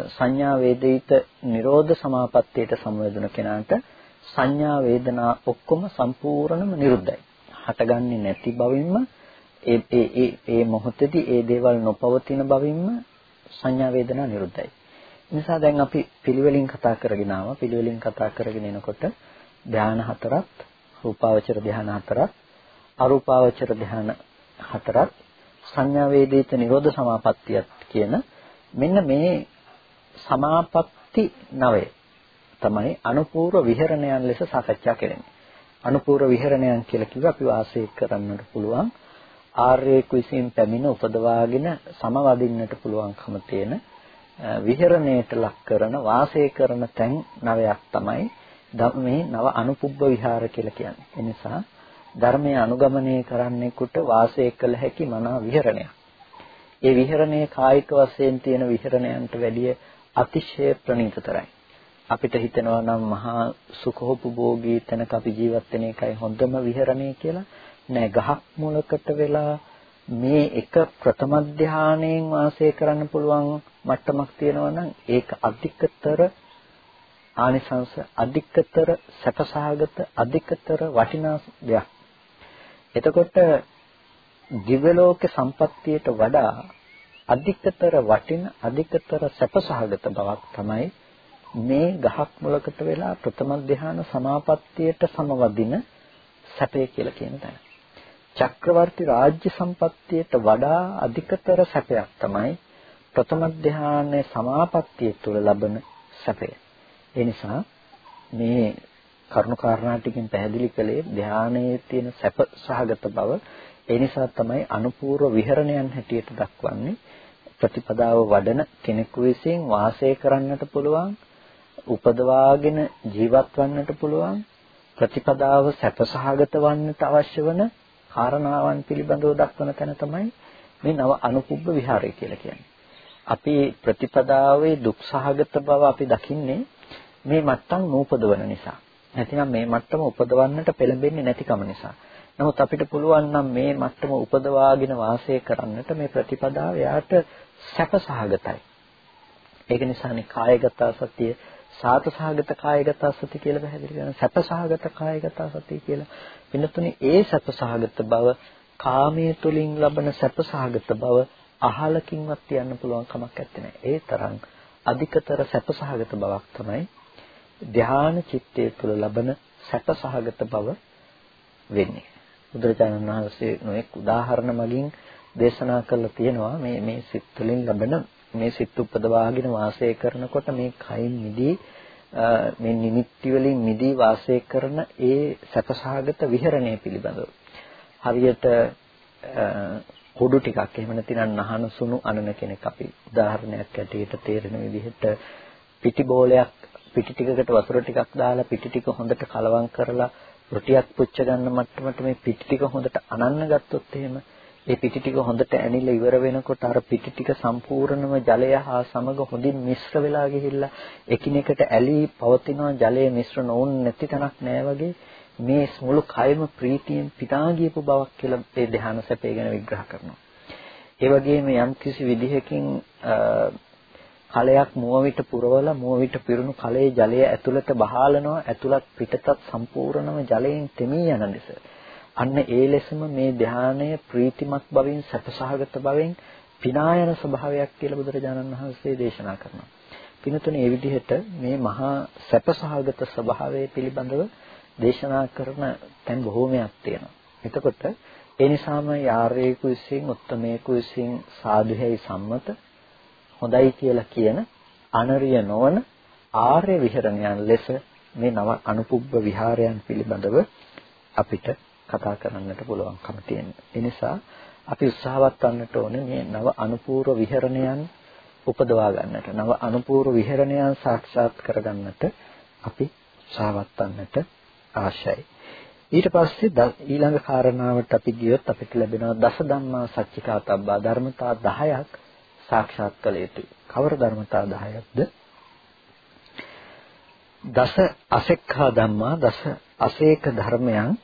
සංඥා වේදිත නිරෝධ සමාපත්තියට සමවැදුන කෙනාට සංඥා වේදනා ඔක්කොම සම්පූර්ණයෙන්ම නිරුද්ධයි. හටගන්නේ නැති බවින්ම ඒ ඒ ඒ මොහොතේදී ඒ දේවල් නොපවතින බවින්ම සංඥා වේදනා නිරුද්ධයි. නිසා දැන් අපි පිළිවෙලින් කතා කරගෙන ආවා. පිළිවෙලින් කතා කරගෙන එනකොට ධාන හතරක්, රූපාවචර ධාන හතරක්, අරූපාවචර ධාන හතරක්, සංඥා වේදිත නිරෝධ සමාපත්තියක් කියන මෙන්න මේ සමාපatti නවය තමයි අනුපූර්ව විහරණයන් ලෙස සාකච්ඡා කරන්නේ. අනුපූර්ව විහරණයන් කියලා කිව්ව අපි වාසය කරන්නට පුළුවන් ආර්යෙක් විසින් පැමිණ උපදවාගෙන සමවදින්නට පුළුවන්කම තියෙන විහරණයට ලක් කරන වාසය කරන තැන් නවයක් තමයි මේ නව අනුපුබ්බ විහාර කියලා කියන්නේ. ඒ නිසා ධර්මයේ අනුගමනය කරන්නෙකුට වාසය කළ හැකි මනා විහරණයක්. ඒ විහරණයේ කායික වශයෙන් තියෙන විහරණයන්ට වැඩිය අතිශය ප්‍රණීතතරයි. අපිට හිතෙනවා නම් මහා සුඛෝපභෝගී තැනක අපි ජීවත් වෙන එකයි හොඳම විහරණය කියලා. නෑ ගහක් මුලකට වෙලා මේ එක ප්‍රථම ධානයෙන් වාසය කරන්න පුළුවන් මට්ටමක් තියෙනවා නම් ඒක අධිකතර ආනිසංස අධිකතර සැපසහගත අධිකතර වටිනා දෙයක්. එතකොට දිව්‍ය ලෝක සම්පත්තියට වඩා අධිකතර වටින අධිකතර සැපසහගත බවක් තමයි මේ ගහක් මුලකට වෙලා ප්‍රථම ධ්‍යාන සමාපත්තියට සමවදින සැපය කියලා කියන තැන. චක්‍රවර්ති රාජ්‍ය සම්පත්තියට වඩා අධිකතර සැපයක් තමයි ප්‍රථම ධ්‍යානයේ සමාපත්තිය තුළ ලබන සැපය. ඒ නිසා මේ කරුණු කාරණා ටිකෙන් පැහැදිලි කළේ ධානයේ තියෙන සැප සහගත බව ඒ නිසා තමයි අනුපූර්ව විහරණයන් හැටියට දක්වන්නේ ප්‍රතිපදාව වඩන කෙනෙකු විසින් වාසය කරන්නට පුළුවන් උපදවාගෙන ජීවත් වන්නට පුළුවන් ප්‍රතිපදාව සැපසහගත වන්නට අවශ්‍ය වන කාරණාවන් පිළිබඳව දක්වන තැන තමයි මේ නව අනුපුබ්බ විහාරය කියලා කියන්නේ. අපි ප්‍රතිපදාවේ දුක්සහගත බව අපි දකින්නේ මේ මට්ටම් නූපදවන නිසා. නැතිනම් මේ මට්ටම උපදවන්නට පෙළඹෙන්නේ නැතිකම නිසා. නමුත් අපිට පුළුවන් නම් මේ මට්ටම උපදවාගෙන වාසය කරන්නට මේ ප්‍රතිපදාව යාට සැපසහගතයි. ඒක නිසානේ කායගත සතිය සාතසහගත කායගත සති කියලා පැහැදිලි කරනවා. සැපසහගත කායගත සතිය කියලා. පින්නතුනේ ඒ සැපසහගත බව කාමයේ තුලින් ලබන සැපසහගත බව අහලකින්වත් කියන්න පුළුවන් කමක් නැත්තේ. ඒ තරම් අධිකතර සැපසහගත බවක් තමයි ධාන චිත්තය තුළ ලබන සැපසහගත බව වෙන්නේ. බුදුරජාණන් වහන්සේ නොඑක් උදාහරණ මගින් දේශනා කරලා තියෙනවා මේ මේ සිත් තුළින් ලබන මේ සිත් උපදවාගෙන වාසය කරනකොට මේ කයින් මිදී මේ නිමිත්ති වලින් මිදී වාසය කරන ඒ සැපසහගත විහරණය පිළිබඳව. හරියට කුඩු ටිකක් එහෙම නැතිනම් නහන සුණු අනන කෙනෙක් අපි උදාහරණයක් ඇටියට තේරෙන විදිහට පිටි බෝලයක් පිටි ටිකකට වතුර ටිකක් දාලා පිටි ටික හොඳට කලවම් කරලා රොටියක් පුච්ච ගන්න මට්ටමට මේ පිටි ටික හොඳට අනන්න ගත්තොත් එහෙම ඒ පිටි ටික හොඳට ඇනිලා ඉවර වෙනකොට අර පිටි ටික සම්පූර්ණම ජලය හා සමග හොඳින් මිශ්‍ර වෙලා ගිහිල්ලා එකිනෙකට ඇලී පවතින ජලය මිශ්‍ර නොවුන් නැති තැනක් නෑ වගේ මේ මුළු කයම ප්‍රීතියෙන් පිටා ගියපු බවක් කියලා මේ ධ්‍යාන සැපේ ගැන විග්‍රහ කරනවා. ඒ වගේම යම් කිසි විදිහකින් කලයක් මුව විට පුරවලා මුව විට පිරුණු කලයේ ජලය ඇතුළට බහාලනවා ඇතුළත් පිටතත් සම්පූර්ණම ජලයෙන් තෙමී යන ලෙස අන්න ඒ ලෙසම මේ ධානය ප්‍රීතිමත් බවින් සැපසහගත බවෙන් පිනා යන ස්වභාවයක් කියලා බුදුරජාණන් වහන්සේ දේශනා කරනවා. පිනතුනේ මේ විදිහට මේ මහා සැපසහගත ස්වභාවය පිළිබඳව දේශනා කරන තැන් බොහෝමයක් තියෙනවා. එතකොට ඒ නිසාම යාරේකු විසින් උත්තමේකු විසින් සාධුහැයි සම්මත හොඳයි කියලා කියන අනරිය නොවන ආර්ය විහරණයන් ලෙස මේ නව අනුපුබ්බ විහාරයන් පිළිබඳව අපිට කතා කරන්නට පුළුවන්කම තියෙනවා. ඒ නිසා අපි උත්සාහවත් වන්නට ඕනේ මේ නව අනුපූර්ව විහරණයන් උපදවා ගන්නට. නව අනුපූර්ව විහරණයන් සාක්ෂාත් කරගන්නට අපි උත්සාහවත් වන්නට අවශ්‍යයි. ඊට පස්සේ ඊළඟ කාරණාවට අපි ගියොත් අපිට ලැබෙනවා දස ධම්මා සච්චිකාතබ්බා ධර්මතා 10ක් සාක්ෂාත් කළ යුතුයි. කවර ධර්මතා 10ක්ද? දස අසෙක්ඛා ධම්මා දස අසේක ධර්මයන්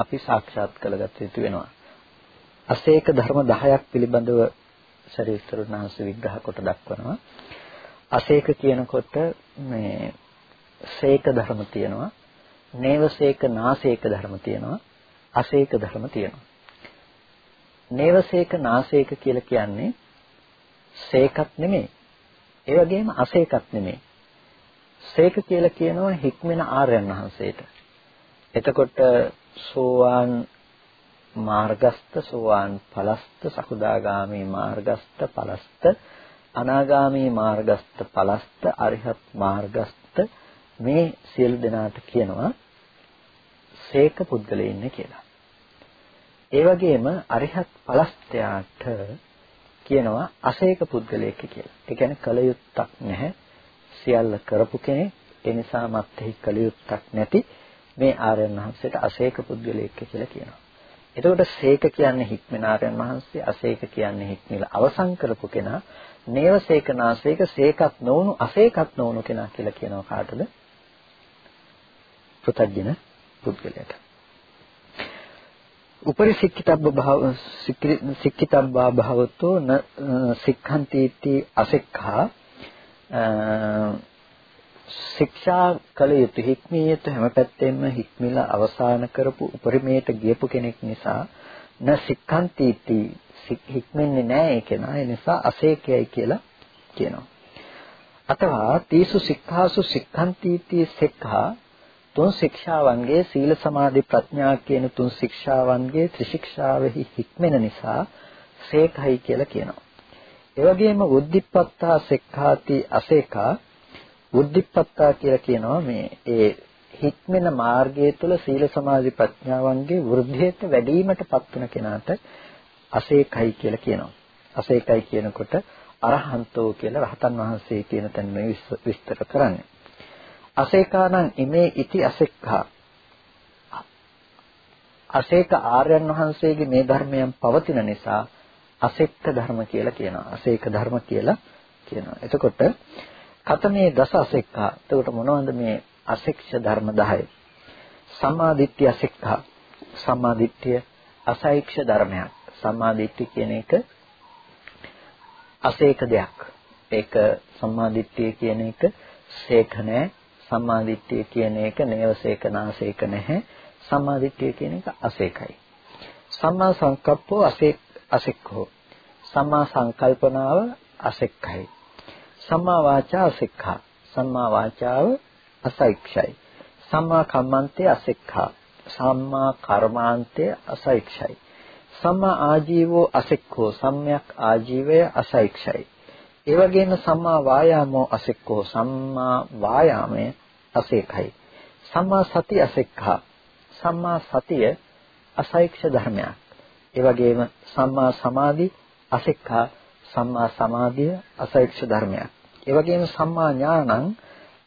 අපි සාක්ෂාත් කරගත යුතු වෙනවා. අසේක ධර්ම 10ක් පිළිබඳව ශරීරතරණාංශ විග්‍රහ කොට දක්වනවා. අසේක කියනකොට මේ සේක ධර්ම තියෙනවා. නේවසේක නාසේක ධර්ම තියෙනවා. අසේක ධර්ම තියෙනවා. නේවසේක නාසේක කියලා කියන්නේ සේකත් නෙමෙයි. ඒ වගේම අසේකත් නෙමෙයි. සේක කියලා කියනවා හික්මෙන ආර්යයන් වහන්සේට. එතකොට සෝවාන් මාර්ගස්ත සෝවාන් ඵලස්ත සකුදාගාමී මාර්ගස්ත ඵලස්ත අනාගාමී මාර්ගස්ත ඵලස්ත අරිහත් මාර්ගස්ත මේ සියලු දෙනාට කියනවා සේක පුද්ගලයන් කියලා. ඒ වගේම අරිහත් ඵලස්තයාට කියනවා අසේක පුද්ගලයෙක් කියලා. ඒ කියන්නේ කලයුත්තක් නැහැ. සියල්ල කරපු කෙනෙක්. ඒ නිසා මත්ෙහි කලයුත්තක් නැති මේ ආර්යයන් වහන්සේට අසේක පුද්ගලයෙක් කියලා කියනවා. එතකොට සේක කියන්නේ හික්මන ආර්යයන් වහන්සේ, අසේක කියන්නේ හික්මිලා අවසන් කරපු කෙනා, නේව සේකනාසේක සේකත් නොවුණු අසේකත් නොවුණු කෙනා කියලා කියනවා කාටද? පෘථග්ජන පුද්ගලයාට. උපරි සික්කිතබ්බ භාව සික්කිතබ්බා භවතෝ න සික්ඛන්තිති අසික්ඛා ශික්ෂා කළ යුතු හික්මිය යුතු හැම පැත්තෙම හික්මිලා අවසන් කරපු උපරිමයට ගියපු කෙනෙක් නිසා න සික්ඛන්තිති හික්මෙන්නේ නැහැ ඒ කෙනා ඒ නිසා අසේකයයි කියලා කියනවා අතවා තීසු සික්ඛාසු සික්ඛන්තිති සෙක්ඛා තුන් ශික්ෂාවන්ගේ සීල සමාධි ප්‍රඥා කියන තුන් ශික්ෂාවන්ගේ ත්‍රිශික්ෂාවෙහි හික්මෙන නිසා සේකයි කියලා කියනවා. ඒ වගේම උද්දිප්පත්තා සෙක්ඛාති අසේකා උද්දිප්පත්තා කියලා කියනවා මේ ඒ හික්මෙන මාර්ගය තුළ සීල සමාධි ප්‍රඥාවන්ගේ වෘද්ධියට වැඩිවීමට පත් වෙන කෙනාට අසේකයි කියලා කියනවා. අසේකයි කියනකොට අරහන්තෝ කියලා රහතන් වහන්සේ කියන තැන මේ විස්තර කරන්නේ. අසේකානං ඉමේ ඉති අසෙක්ඛා අසේක ආර්යයන් වහන්සේගේ මේ ධර්මයන් පවතින නිසා අසෙක්ක ධර්ම කියලා කියනවා. අසේක ධර්ම කියලා කියනවා. එතකොට කතමේ දස අසෙක්ඛා. එතකොට මොනවද මේ අසෙක්ෂ ධර්ම 10? සම්මා දිට්ඨිය අසෙක්ඛා. සම්මා දිට්ඨිය අසයික්ෂ ධර්මයක්. සම්මා දිට්ඨිය කියන එක අසේක දෙයක්. ඒක සම්මා දිට්ඨිය කියන එක සේක නැහැ. සම්මා දිට්ඨිය කියන එක නේවසේක නාසේක නැහැ. සම්මා දිට්ඨිය කියන එක අසේකයි. සම්මා සංකප්පෝ අසේක අසෙක්ඛෝ සම්මා සංකල්පනාව අසෙක්ඛයි සම්මා වාචා අසෙක්ඛා. සම්මා වාචාව අසයික්ෂයි සම්මා කම්මන්තේ අසෙක්ඛා. සම්මා කර්මාන්තේ අසයික්ෂයි සම්මා ආජීවෝ අසෙක්ඛෝ. සම්‍යක් ආජීවය අසයික්ෂයි ඒ වගේම සම්මා වායාමෝ අසෙක්ඛෝ. සම්මා වායාමය අසේකයි. සම්මා සති අසෙක්ඛා. සම්මා සතිය අසයික්ෂ ධර්මයක්. ඒ වගේම සම්මා සමාධි අසික්ඛා. සම්මා සමාධිය අසයික්ෂ ධර්මයක්. ඒ වගේම සම්මා ඥානං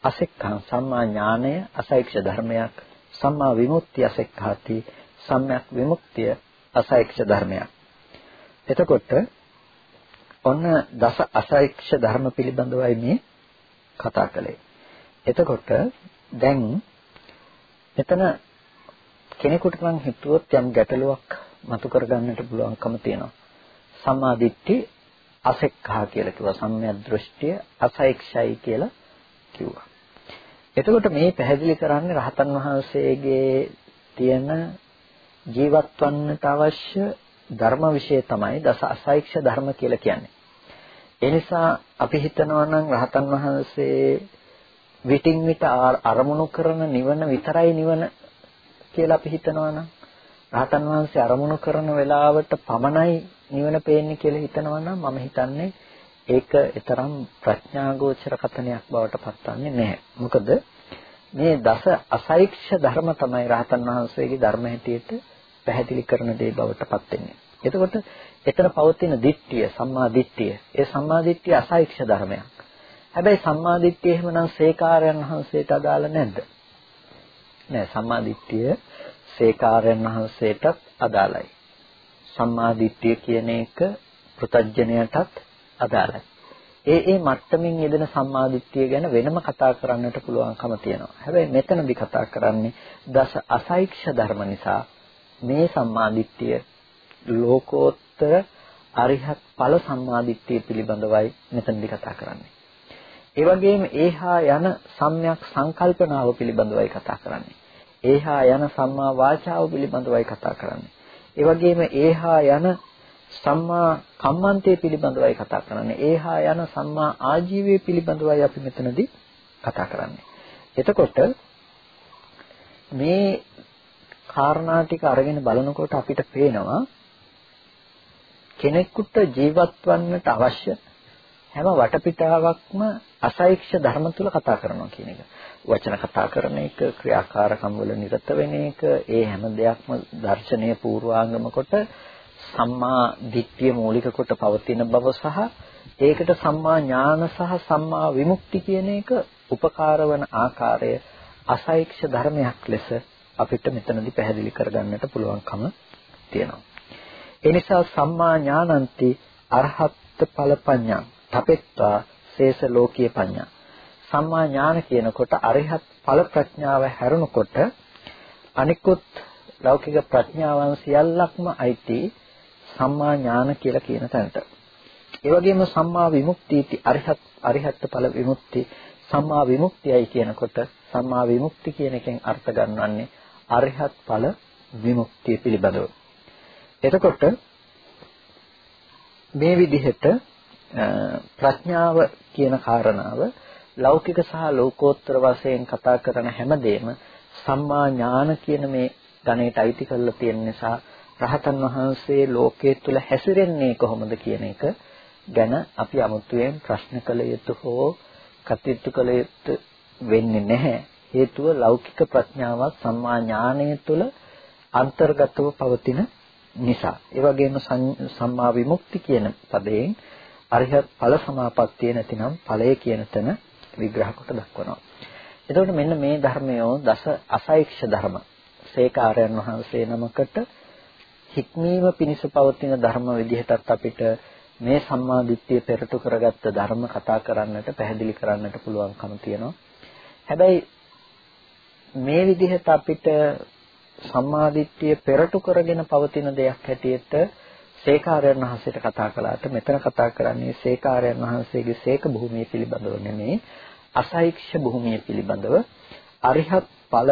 අසික්ඛං සම්මා ඥානය අසයික්ෂ ධර්මයක්. සම්මා විමුක්තිය අසික්ඛාති සම්‍යක් විමුක්තිය අසයික්ෂ ධර්මයක්. එතකොට ඔන්න දස අසයික්ෂ ධර්ම පිළිබඳවයි මේ කතා කළේ. එතකොට දැන් මෙතන කෙනෙකුට නම් හිතුවොත් යම් ගැටලුවක් මතු කරගන්නට පුළුවන්කම තියෙනවා. සම්මා දිට්ඨි අසෙක්ඛා කියලා කිව්වා. සම්‍යක් දෘෂ්ටිය අසයික්ෂයි කියලා කිව්වා. එතකොට මේ පැහැදිලි කරන්නේ රහතන් වහන්සේගේ තියෙන ජීවත් වන්නට අවශ්‍ය ධර්ම વિશે තමයි දස අසයික්ෂ ධර්ම කියලා කියන්නේ. ඒ නිසා අපි හිතනවා නම් රහතන් වහන්සේ විටින් විට අරමුණු කරන නිවන විතරයි නිවන කියලා අපි හිතනවා නම් රහතන් වහන්සේ අරමුණු කරන වෙලාවට පමණයි නිවන පේන්නේ කියලා හිතනවා නම් මම හිතන්නේ ඒක ඊතරම් ප්‍රඥාගෝචර කතනයක් බවට පත්වන්නේ නැහැ. මොකද මේ දස අසයික්ෂ ධර්ම තමයි රහතන් වහන්සේගේ ධර්ම හැටියට පැහැදිලි කරන දේ බවට පත් වෙන්නේ. එතකොට එතන පවතින දිට්ඨිය සම්මා දිට්ඨිය. ඒ සම්මා දිට්ඨිය අසයික්ෂ ධර්මයක්. හැබැයි සම්මා දිට්ඨිය එහෙමනම් සේකාරයන් වහන්සේට අදාළ නැද්ද? නෑ සම්මා දිට්ඨිය සේකාරයන් වහන්සේටත් අදාළයි. සම්මා දිට්ඨිය කියන එක පෘතජ්ජනයටත් අදාළයි. ඒ ඒ මට්ටමින් යෙදෙන සම්මා දිට්ඨිය ගැන වෙනම කතා කරන්නට පුළුවන්කම තියෙනවා. හැබැයි මෙතනදී කතා කරන්නේ දස අසයික්ෂ ධර්ම නිසා මේ සම්මා දිට්ඨිය ලෝකෝත්තර අරිහත් ඵල සම්මා දිට්ඨිය පිළිබඳවයි මෙතනදී කතා කරන්නේ. ඒ වගේම ඒහා යන සම්‍යක් සංකල්පනාව පිළිබඳවයි කතා කරන්නේ. ඒහා යන සම්මා වාචාව පිළිබඳවයි කතා කරන්නේ. ඒ වගේම ඒහා යන සම්මා කම්මන්තේ පිළිබඳවයි කතා කරන්නේ. ඒහා යන සම්මා ආජීවයේ පිළිබඳවයි අපි මෙතනදී කතා කරන්නේ. එතකොට මේ කාරණා ටික අරගෙන බලනකොට අපිට පේනවා කෙනෙකුට ජීවත් වන්නට අවශ්‍ය හැම වටපිටාවක්ම අසයික්ෂ ධර්ම තුල කතා කරනවා කියන එක. වචන කතා කරන එක, ක්‍රියාකාරකම් වල නිරත වෙන එක, ඒ හැම දෙයක්ම දර්ශනීය පූර්වාංගම කොට සම්මා දිට්ඨිය මූලික කොට පවතින බව සහ ඒකට සම්මා ඥාන සහ සම්මා විමුක්ති කියන එක උපකාර වන ආකාරය අසයික්ෂ ධර්මයක් ලෙස අපිට මෙතනදී පැහැදිලි කරගන්නට පුළුවන්කම තියෙනවා. ඒ නිසා සම්මා ඥානන්ති අරහත් ඵල පඤ්ඤා තපෙත්තා ශේෂ ලෝකීය පඤ්ඤා සම්මා ඥාන කියනකොට අරිහත් ඵල ප්‍රඥාව හැරුණකොට අනිකුත් ලෞකික ප්‍රඥාවන් සියල්ලක්ම අයිති සම්මා ඥාන කියලා කියන තැනට. ඒ වගේම සම්මා විමුක්තිටි අරිහත් අරිහත් ඵල විමුක්ති සම්මා විමුක්තියයි කියනකොට සම්මා විමුක්ති කියන එකෙන් අර්ථ ගන්නවන්නේ අරිහත් ඵල විමුක්තිය පිළිබඳව. එතකොට මේ විදිහට ප්‍රඥාව කියන කාරණාව ලෞකික සහ ලෝකෝත්තර වශයෙන් කතා කරන හැමදේම සම්මා ඥාන කියන මේ ගණයට අයිති කරලා තියෙන නිසා රහතන් වහන්සේ ලෝකයේ තුල හැසිරෙන්නේ කොහොමද කියන එක ගැන අපි අමුතුවෙන් ප්‍රශ්න කළ යුතු හෝ කටයුතු කළ යුතු වෙන්නේ නැහැ. හේතුව ලෞකික ප්‍රඥාවත් සම්මා ඥානය තුළ අන්තර්ගතව පවතින නිසා. ඒ වගේම සම්මා විමුක්ති කියන පදයෙන් අරිහත් ඵල සමාපත්තිය නැතිනම් ඵලය කියන තැන විග්‍රහ කොට දක්වනවා. එතකොට මෙන්න මේ ධර්මයෝ දස අසයික්ෂ ධර්ම. සේකාරයන් වහන්සේ නමකට හික්මීම පිණිස පවතින ධර්ම විදිහටත් අපිට මේ සම්මාදිට්ඨිය පෙරටු කරගත්ත ධර්ම කතා කරන්නට පැහැදිලි කරන්නට පුළුවන්කම තියෙනවා. හැබැයි මේ විදිහට අපිට සම්මාදිට්ඨිය පෙරටු කරගෙන පවතින දෙයක් හැටියට සේකාරයන් වහන්සේට කතා කළාට මෙතන කතා කරන්නේ සේකාරයන් වහන්සේගේ සේක භූමිය පිළිබඳව නෙමෙයි අසයික්ෂ භූමිය පිළිබඳව අරිහත් ඵල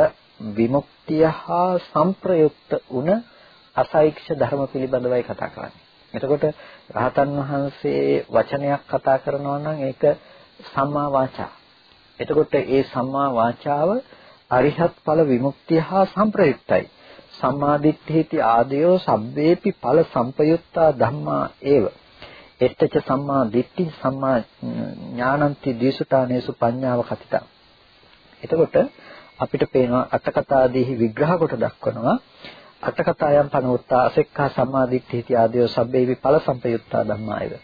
විමුක්තිය හා සංප්‍රයුක්ත වුණ අසයික්ෂ ධර්ම පිළිබඳවයි කතා කරන්නේ. එතකොට රහතන් වහන්සේ වචනයක් කතා කරනවා නම් ඒක සම්මා වාචා. එතකොට ඒ සම්මා වාචාව අරිහත් ඵල විමුක්තිය හා සංප්‍රයුක්තයි. සම්මාදිට්ඨිති ආදයෝ සබ්බේපි ඵල සංපයුත්තා ධම්මා ඒව. එත්තච සම්මා දිට්ඨි සම්මා ඥානන්ති දීසුතානේසු පඤ්ඤාව කතිතා. එතකොට අපිට පේනවා අටකතාදීහි විග්‍රහ කොට දක්වනවා අටකතායන් පනෝත්තා අසෙක්ඛා සම්මාදිට්ඨිති ආදයෝ සබ්බේපි ඵල සංපයුත්තා ධම්මා ඒව.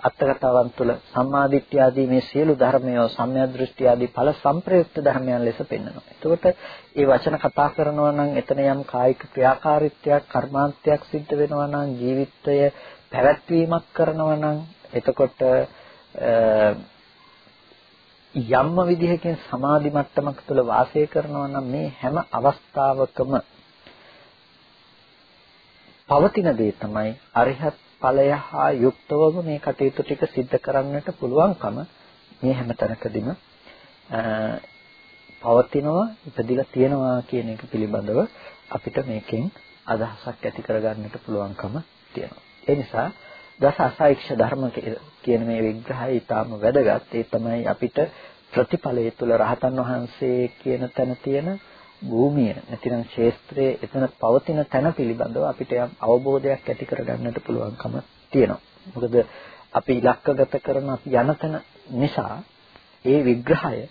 අත්කතාවන් තුළ සම්මාදිට්ඨිය ආදී මේ සියලු ධර්මයෝ සම්‍යක් දෘෂ්ටි ආදී ඵල සංප්‍රයුක්ත ධර්මයන් ලෙස පෙන්වනවා. එතකොට මේ වචන කතා කරනවා නම් එතන යම් කායික ක්‍රියාකාරීත්වයක් කර්මාන්තයක් සිද්ධ වෙනවා නම් ජීවිතය පැවැත්වීමක් කරනවා නම් එතකොට යම්ම විදිහකින් සමාධි මට්ටමක තුළ වාසය කරනවා නම් මේ හැම අවස්ථාවකම පවතින දේ තමයි අරිහත් ඵලය හා යුක්තවම මේ කටයුතු ටික සිද්ධ කරන්නට පුළුවන්කම මේ හැම තැනකදීම පවතිනවා ඉපදිලා තියෙනවා කියන එක පිළිබඳව අපිට මේකෙන් අදහසක් ඇති කරගන්නට පුළුවන්කම තියෙනවා. ඒ නිසා දස අසයික්ෂ ධර්ම කියන මේ විග්‍රහය ඊටාම වැදගත්. ඒ තමයි අපිට ප්‍රතිඵලයේ තුල රහතන් වහන්සේ කියන තැන තියෙන භූමිය නැතිනම් ක්ෂේත්‍රයේ එතන පවතින තැන පිළිබඳව අපිට යම් අවබෝධයක් ඇති කරගන්නට පුළුවන්කම තියෙනවා. මොකද අපි ඉලක්කගත කරන අපි යන තැන නිසා ඒ විග්‍රහය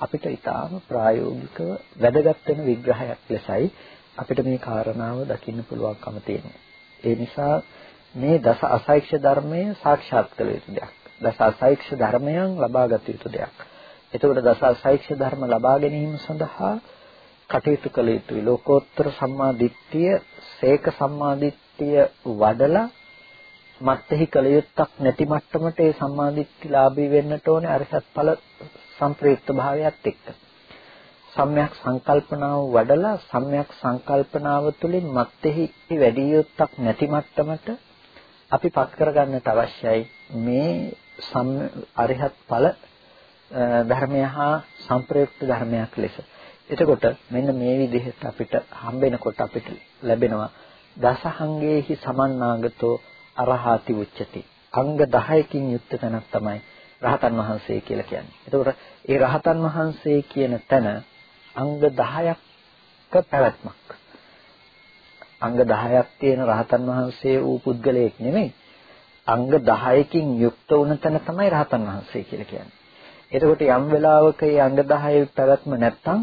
අපිට ඊටාම ප්‍රායෝගිකව වැදගත් වෙන විග්‍රහයක් ලෙසයි අපිට මේ කාරණාව දකින්න පුළුවන්කම තියෙනවා. ඒ නිසා මේ දස අසයික්ෂ ධර්මය සාක්ෂාත් කළ යුතු දෙයක්. දස අසයික්ෂ ධර්මයන් ලබාගත යුතු දෙයක්. එතකොට දස අසයික්ෂ ධර්ම ලබා ගැනීම සඳහා කටයුතු කළ යුතුයි. ලෝකෝත්තර සම්මා දිට්ඨිය, සේක සම්මා දිට්ඨිය වඩලා මත්ෙහි කළ යුත්තක් නැති මට්ටමට ඒ සම්මා දිට්ඨි ලාභී වෙන්නට ඕනේ අරසත් ඵල සංප්‍රයුක්ත භාවයත් එක්ක. සම්‍යක් සංකල්පනාව වඩලා සම්‍යක් සංකල්පනාව තුළින් මත්ෙහි වැඩි යුත්තක් නැති මට්ටමට අපි පත් කරගන්නට අවශ්‍යයි මේ අරිහත් ඵල ධර්මය හා සංප්‍රයුක්ත ධර්මයක් ලෙස. එතකොට මෙන්න මේ විදිහට අපිට හම්බෙනකොට අපිට ලැබෙනවා දසහංගේහි සමන්නාගතෝ අරහාති උච්චති. අංග 10කින් යුක්ත තැනක් තමයි රහතන් වහන්සේ කියලා කියන්නේ. එතකොට ඒ රහතන් වහන්සේ කියන තැන අංග 10ක පැවැත්මක්. අංග 10ක් තියෙන රහතන් වහන්සේ වූ පුද්ගලයෙක් නෙමෙයි. අංග 10කින් යුක්ත වුණ තැන තමයි රහතන් වහන්සේ කියලා කියන්නේ. එතකොට යම් වෙලාවක මේ අංග 10 පැවැත්ම නැත්තම්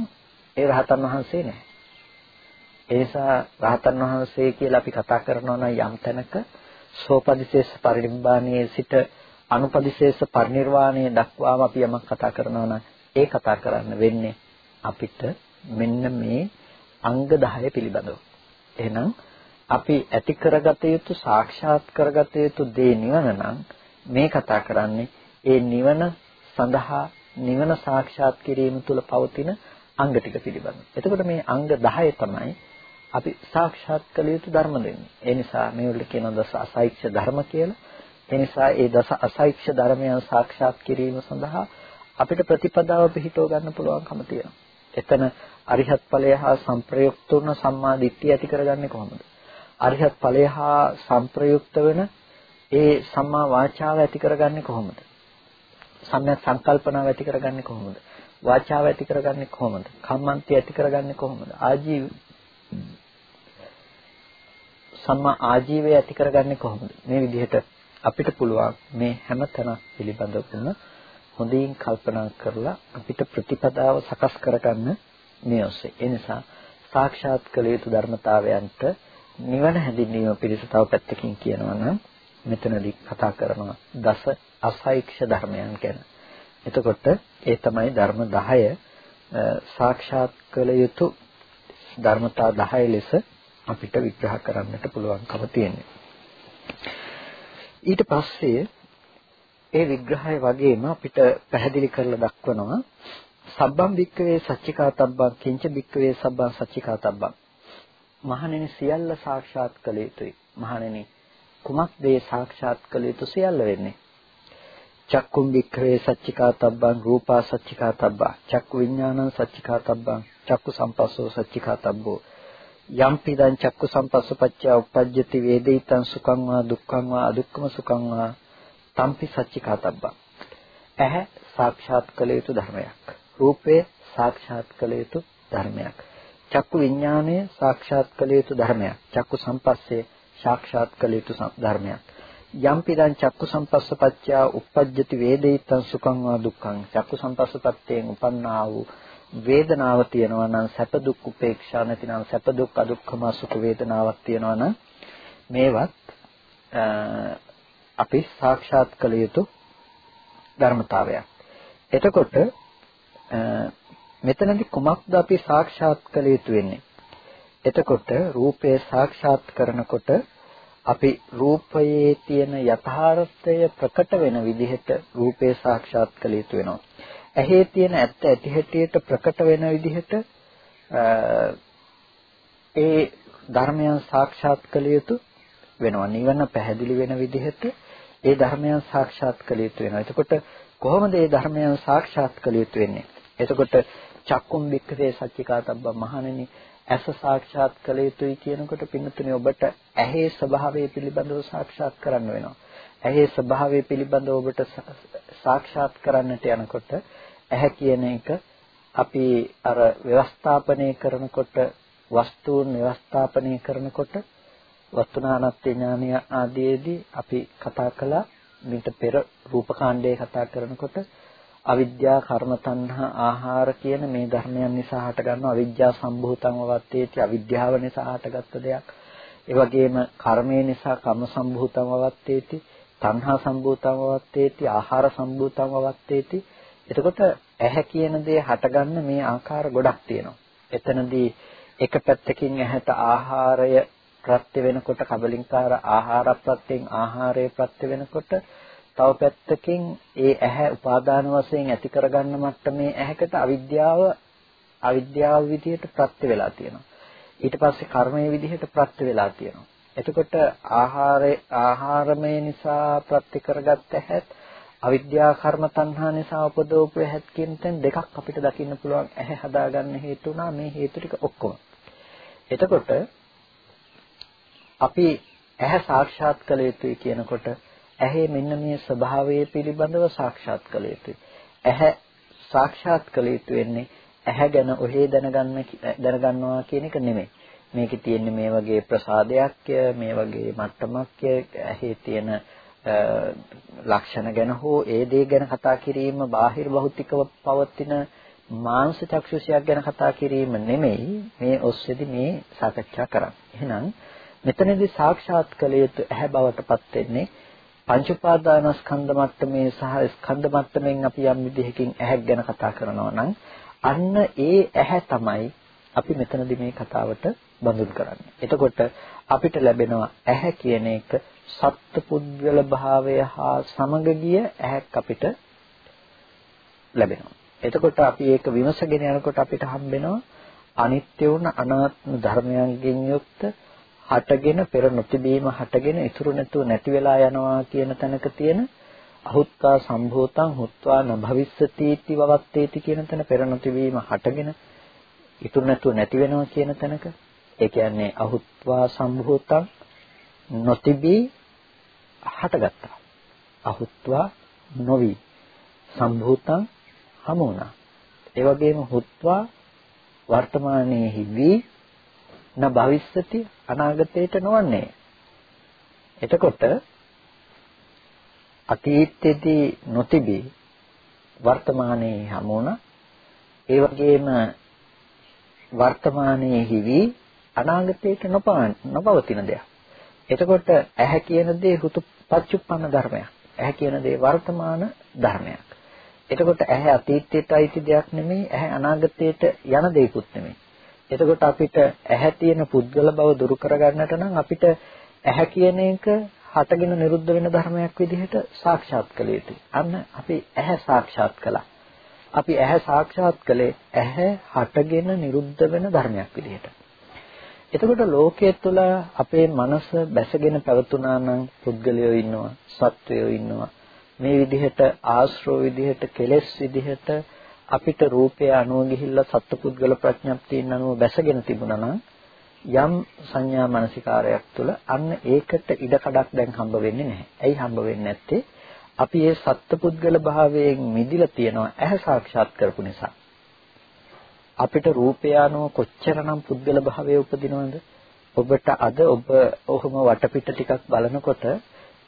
ඒ රහතන් වහන්සේ නැහැ. ඒ නිසා රහතන් වහන්සේ කියලා අපි කතා කරනවා නම් යම් තැනක සෝපදිශේෂ පරිනිබ්බාණයේ සිට අනුපදිශේෂ පරිනිර්වාණය දක්වාම අපි යමක් කතා කරනවා නම් ඒ කතා කරන්න වෙන්නේ අපිට මෙන්න මේ අංග 10 පිළිබඳව. එහෙනම් අපි ඇති කරගත යුතු සාක්ෂාත් කරගත යුතු දේ නිවන නම් මේ කතා කරන්නේ ඒ නිවන සඳහා නිවන සාක්ෂාත් කිරීම තුළ පවතින අංග ටික පිළිබඳව. එතකොට මේ අංග 10 තමයි අපි සාක්ෂාත් කළ යුතු ධර්ම දෙන්නේ. ඒ නිසා මේවල කියන දස අසයික්ෂ ධර්ම කියලා. ඒ නිසා ඒ දස අසයික්ෂ ධර්මයන් සාක්ෂාත් කිරීම සඳහා අපිට ප්‍රතිපදාව පිහිටව ගන්න පුළුවන්කම තියෙනවා. එතන අරිහත් ඵලය හා සංප්‍රයුක්ත වුණ සම්මා දිට්ඨිය ඇති කරගන්නේ කොහොමද? අරිහත් ඵලය හා සංප්‍රයුක්ත වෙන ඒ සම්මා වාචාව ඇති කරගන්නේ කොහොමද? සම්‍යක් සංකල්පනාව ඇති කරගන්නේ කොහොමද? වාචාව ඇති කරගන්නේ කොහොමද? කම්මන්තය ඇති කරගන්නේ කොහොමද? ආජීව සම්මා ආජීවය ඇති කරගන්නේ කොහොමද? මේ විදිහට අපිට පුළුවන් මේ හැම තැනක් පිළිබඳවම හොඳින් කල්පනා කරලා අපිට ප්‍රතිපදාව සකස් කරගන්න මේ ඔස්සේ. ඒ නිසා සාක්ෂාත් කළ යුතු ධර්මතාවයන්ට නිවන හැඳින්වීම පිළිස තව පැත්තකින් කියනවා නම් මෙතනදී කතා කරනවා දස අසයික්ෂ ධර්මයන් ගැන. එතකොට ඒ තමයි ධර්ම 10 සාක්ෂාත් කළ යුතු ධර්මතා 10 ලෙස අපිට විග්‍රහ කරන්නට පුළුවන්කම තියෙනවා. ඊට පස්සේ ඒ විග්‍රහය වගේම අපිට පැහැදිලි කරලා දක්වනවා සබ්බම් වික්කවේ සච්චිකාතබ්බං කිංච වික්කවේ සබ්බං සච්චිකාතබ්බං. මහණෙනි සියල්ල සාක්ෂාත් කළ යුතුයි. මහණෙනි කුමක්ද ඒ සාක්ෂාත් කළ යුතු සියල්ල වෙන්නේ? චක්කුම් වික්‍රේ සච්චිකාතබ්බං රූපා සච්චිකාතබ්බා චක්කු විඥානං සච්චිකාතබ්බං චක්කු සම්පස්සෝ සච්චිකාතබ්බෝ. යම්පිදං චක්කු සම්පස්සපච්චය උපජ්ජති වේදිතං සුඛං වා දුක්ඛං වා අදුක්ඛම සුඛං වා තම්පි සච්චිකාතබ්බං. ඇහැ සාක්ෂාත් කළ යුතු ධර්මයක්. රූපය සාක්ෂාත් කළ යුතු ධර්මයක්. චක්කු විඥානය සාක්ෂාත් කළ යුතු ධර්මයක්. චක්කු සම්පස්සේ සාක්ෂාත් කළ යුතු ධර්මයක්. යම්පිදං චක්කු සම්පස්සපච්චා uppajjati වේදිතං සුඛං වා දුක්ඛං චක්කු සම්පස්සපත්තේන් උපන්නා වූ වේදනාව තියෙනවා නම් සැප දුක් උපේක්ෂා නැතිනම් සැප දුක් අදුක්ඛම සුඛ වේදනාවක් තියෙනවා නම් මේවත් අපි සාක්ෂාත් කළ යුතු ධර්මතාවයක්. එතකොට මෙතනදී කුමක්ද අපි සාක්ෂාත් කළ යුතු වෙන්නේ? එතකොට රූපය සාක්ෂාත් කරනකොට අපි රූපයේ තියෙන යථාර්ථය ප්‍රකට වෙන විදිහට රූපේ සාක්ෂාත් කළ යුතු වෙනවා. ඇහි තියෙන ඇත්ත ඇති හැටියට ප්‍රකට වෙන විදිහට ඒ ධර්මයන් සාක්ෂාත් කළ යුතු වෙනවා. නිවන පැහැදිලි වෙන විදිහට ඒ ධර්මයන් සාක්ෂාත් කළ යුතු වෙනවා. එතකොට කොහොමද මේ ධර්මයන් සාක්ෂාත් කළ යුතු වෙන්නේ? එතකොට චක්කුම් වික්‍රේ සච්චිකාතබ්බ මහණෙනි ඇස සාක්ෂාත් කළ යුතුයි කියනකොට පින්නතුනේ ඔබට ඇහි ස්වභාවය පිළිබඳව සාක්ෂාත් කරන්න වෙනවා. ඇහි ස්වභාවය පිළිබඳව ඔබට සාක්ෂාත් කරන්නට යනකොට ඇහැ කියන එක අපි අර ව්‍යවස්ථාපනය කරනකොට වස්තුන් ව්‍යවස්ථාපනය කරනකොට වස්තුනානත්ත්‍ය ඥානය ආදීදී අපි කතා කළා මීට පෙර රූපකාණ්ඩයේ කතා කරනකොට අවිද්‍යා කර්ම තණ්හා ආහාර කියන මේ ධර්මයන් නිසා හටගන්න අවිද්‍යා සම්භූතං වවත්තේති අවිද්‍යාව නිසා හටගත්ත දෙයක්. ඒ වගේම කර්මය නිසා කම්ම සම්භූතං වවත්තේති තණ්හා සම්භූතං වවත්තේති ආහාර සම්භූතං වවත්තේති. එතකොට ඇහැ කියන දේ හටගන්න මේ ආකාර ගොඩක් තියෙනවා. එතනදී එක පැත්තකින් ඇහැට ආහාරය ප්‍රත්‍ය වෙනකොට කබලින්කාර ආහාර ප්‍රත්‍යයෙන් ආහාරය ප්‍රත්‍ය වෙනකොට තව පැත්තකින් ඒ ඇහැ උපාදාන වශයෙන් ඇති කරගන්න මට්ටමේ ඇහැකට අවිද්‍යාව අවිද්‍යාව විදිහට ප්‍රත්‍ය වෙලා තියෙනවා. ඊට පස්සේ කර්මයේ විදිහට ප්‍රත්‍ය වෙලා තියෙනවා. එතකොට ආහාරේ ආහාරමය නිසා ප්‍රත්‍ය කරගත්ත ඇහත් අවිද්‍යා කර්ම තණ්හා නිසා උපදවපු ඇහත් කියන තැන් දෙකක් අපිට දකින්න පුළුවන් ඇහැ හදාගන්න හේතු වුණා මේ හේතු ටික ඔක්කොම. එතකොට අපි ඇහැ සාක්ෂාත් කළ යුතුයි කියනකොට ඇහි මෙන්න මේ ස්වභාවය පිළිබඳව සාක්ෂාත් කළ යුතුයි. ඇහැ සාක්ෂාත් කළ යුතු වෙන්නේ ඇහැ ගැන ඔහේ දැනගන්න දැනගන්නවා කියන එක නෙමෙයි. මේකේ තියෙන්නේ මේ වගේ ප්‍රසාදයක් මේ වගේ මට්ටමක් ඇහි තියෙන ලක්ෂණ ගැන හෝ ඒ දේ ගැන කතා කිරීම බාහිර භෞතිකව පවතින මාංශ චක්ෂුෂයක් ගැන කතා කිරීම නෙමෙයි මේ ඔස්සේදී මේ සාකච්ඡා කරන්නේ. එහෙනම් මෙතනදී සාක්ෂාත් කළ යුතු ඇහැ බවට පත් වෙන්නේ පංච උපාදානස්කන්ධ මට්ටමේ සහ ස්කන්ධ මට්ටමින් අපි යම් විදිහකින් ඇහැක් ගැන කතා කරනවා නම් අන්න ඒ ඇහැ තමයි අපි මෙතනදී මේ කතාවට බඳුන් කරන්නේ. එතකොට අපිට ලැබෙනවා ඇහැ කියන එක සත්පුද්ගල භාවය හා සමග ගිය ඇහැක් අපිට ලැබෙනවා. එතකොට අපි ඒක විමසගෙන යනකොට අපිට හම්බෙනවා අනිත්‍ය වුණ අනාත්ම ධර්මයන්ගෙන් යුක්ත හටගෙන පෙර නොතිබීම හටගෙන ඉතුරු නැතුව නැති වෙලා යනවා කියන තැනක තියෙන අහුත්වා සම්භූතං හුත්වා නභවිස්සති इति වවත්තේති කියන තැන පෙර නොතිබීම හටගෙන ඉතුරු නැතුව නැති වෙනවා කියන තැනක ඒ කියන්නේ අහුත්වා සම්භූතං නොතිබී හටගත්තා අහුත්වා නොවි සම්භූතං හමු වුණා. ඒ වගේම හුත්වා වර්තමානයේහි වී න භවිස්සති අනාගතයට නොවන්නේ. එතකොට අතීතයේදී නොතිබී වර්තමානයේ හමු වුණා. ඒ වගේම වර්තමානයේහි වී අනාගතයට නොපවතින දෙයක්. එතකොට ඇහැ කියන දේ හුතු පච්චුප්පන්න ධර්මයක්. ඇහැ කියන දේ වර්තමාන ධර්මයක්. එතකොට ඇහැ අතීතයට අයිති දෙයක් නෙමෙයි, ඇහැ අනාගතයට යන දෙයක්ුත් නෙමෙයි. එතකොට අපිට ඇහැ තියෙන පුද්ගල බව දුරු කරගන්නට නම් අපිට ඇහැ කියන එක හටගෙන නිරුද්ධ වෙන ධර්මයක් විදිහට සාක්ෂාත් කළ යුතුයි. අන්න අපි ඇහැ සාක්ෂාත් කළා. අපි ඇහැ සාක්ෂාත් කළේ ඇහැ හටගෙන නිරුද්ධ වෙන ධර්මයක් විදිහට. එතකොට ලෝකයේ තුල අපේ මනස බැසගෙන පැවතුනා නම් පුද්ගලයෝ ඉන්නවා, සත්වයෝ ඉන්නවා. මේ විදිහට ආශ්‍රව විදිහට කෙලෙස් විදිහට අපිට රූපය අනුව ගිහිල්ලා සත්පුද්ගල ප්‍රඥප්තියින් අනුව බැසගෙන තිබුණා නම් යම් සංඥා මානසිකාරයක් තුළ අන්න ඒකට ඉඩ කඩක් දැන් හම්බ වෙන්නේ නැහැ. ඇයි හම්බ වෙන්නේ නැත්තේ? අපි මේ සත්පුද්ගල භාවයෙන් මිදිලා තියෙනවා ඇහැ සාක්ෂාත් කරපු නිසා. අපිට රූපය අනුව කොච්චරනම් පුද්ගල භාවයේ උපදිනවද? ඔබට අද ඔබ ඔහොම වටපිට ටිකක් බලනකොට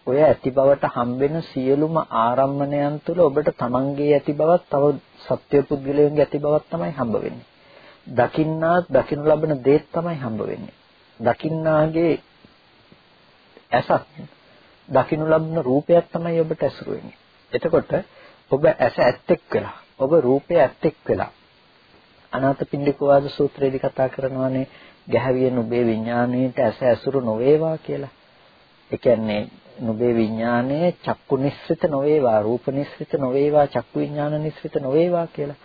ඔය ඇති බවට හම්බෙන සියලුම ආරම්මණයන් තුළ ඔබට තමන්ගේ ඇති බවත් තව සත්‍ය පුද්ගලයන්ගේ ඇති බවත් තමයි හම්බ වෙන්නේ. දකින්නාත් දකින්න ලබන දේත් තමයි හම්බ වෙන්නේ. දකින්නාගේ ඇසත් දකින්න ලබන රූපයක් තමයි ඔබට ඇසුරු වෙන්නේ. එතකොට ඔබ ඇස ඇත්තෙක් වෙලා ඔබ රූපය ඇත්තෙක් වෙලා අනාථපිණ්ඩික වාද සූත්‍රයේදී කතා කරනවානේ ගැහැවිය නුඹේ විඥාණයට ඇස ඇසුරු නොවේවා කියලා. ඒ කියන්නේ නුඹේ විඥාණය චක්කු නිස්සිත නොවේවා රූප නිස්සිත නොවේවා චක්කු විඥාන නිස්සිත නොවේවා කියලා.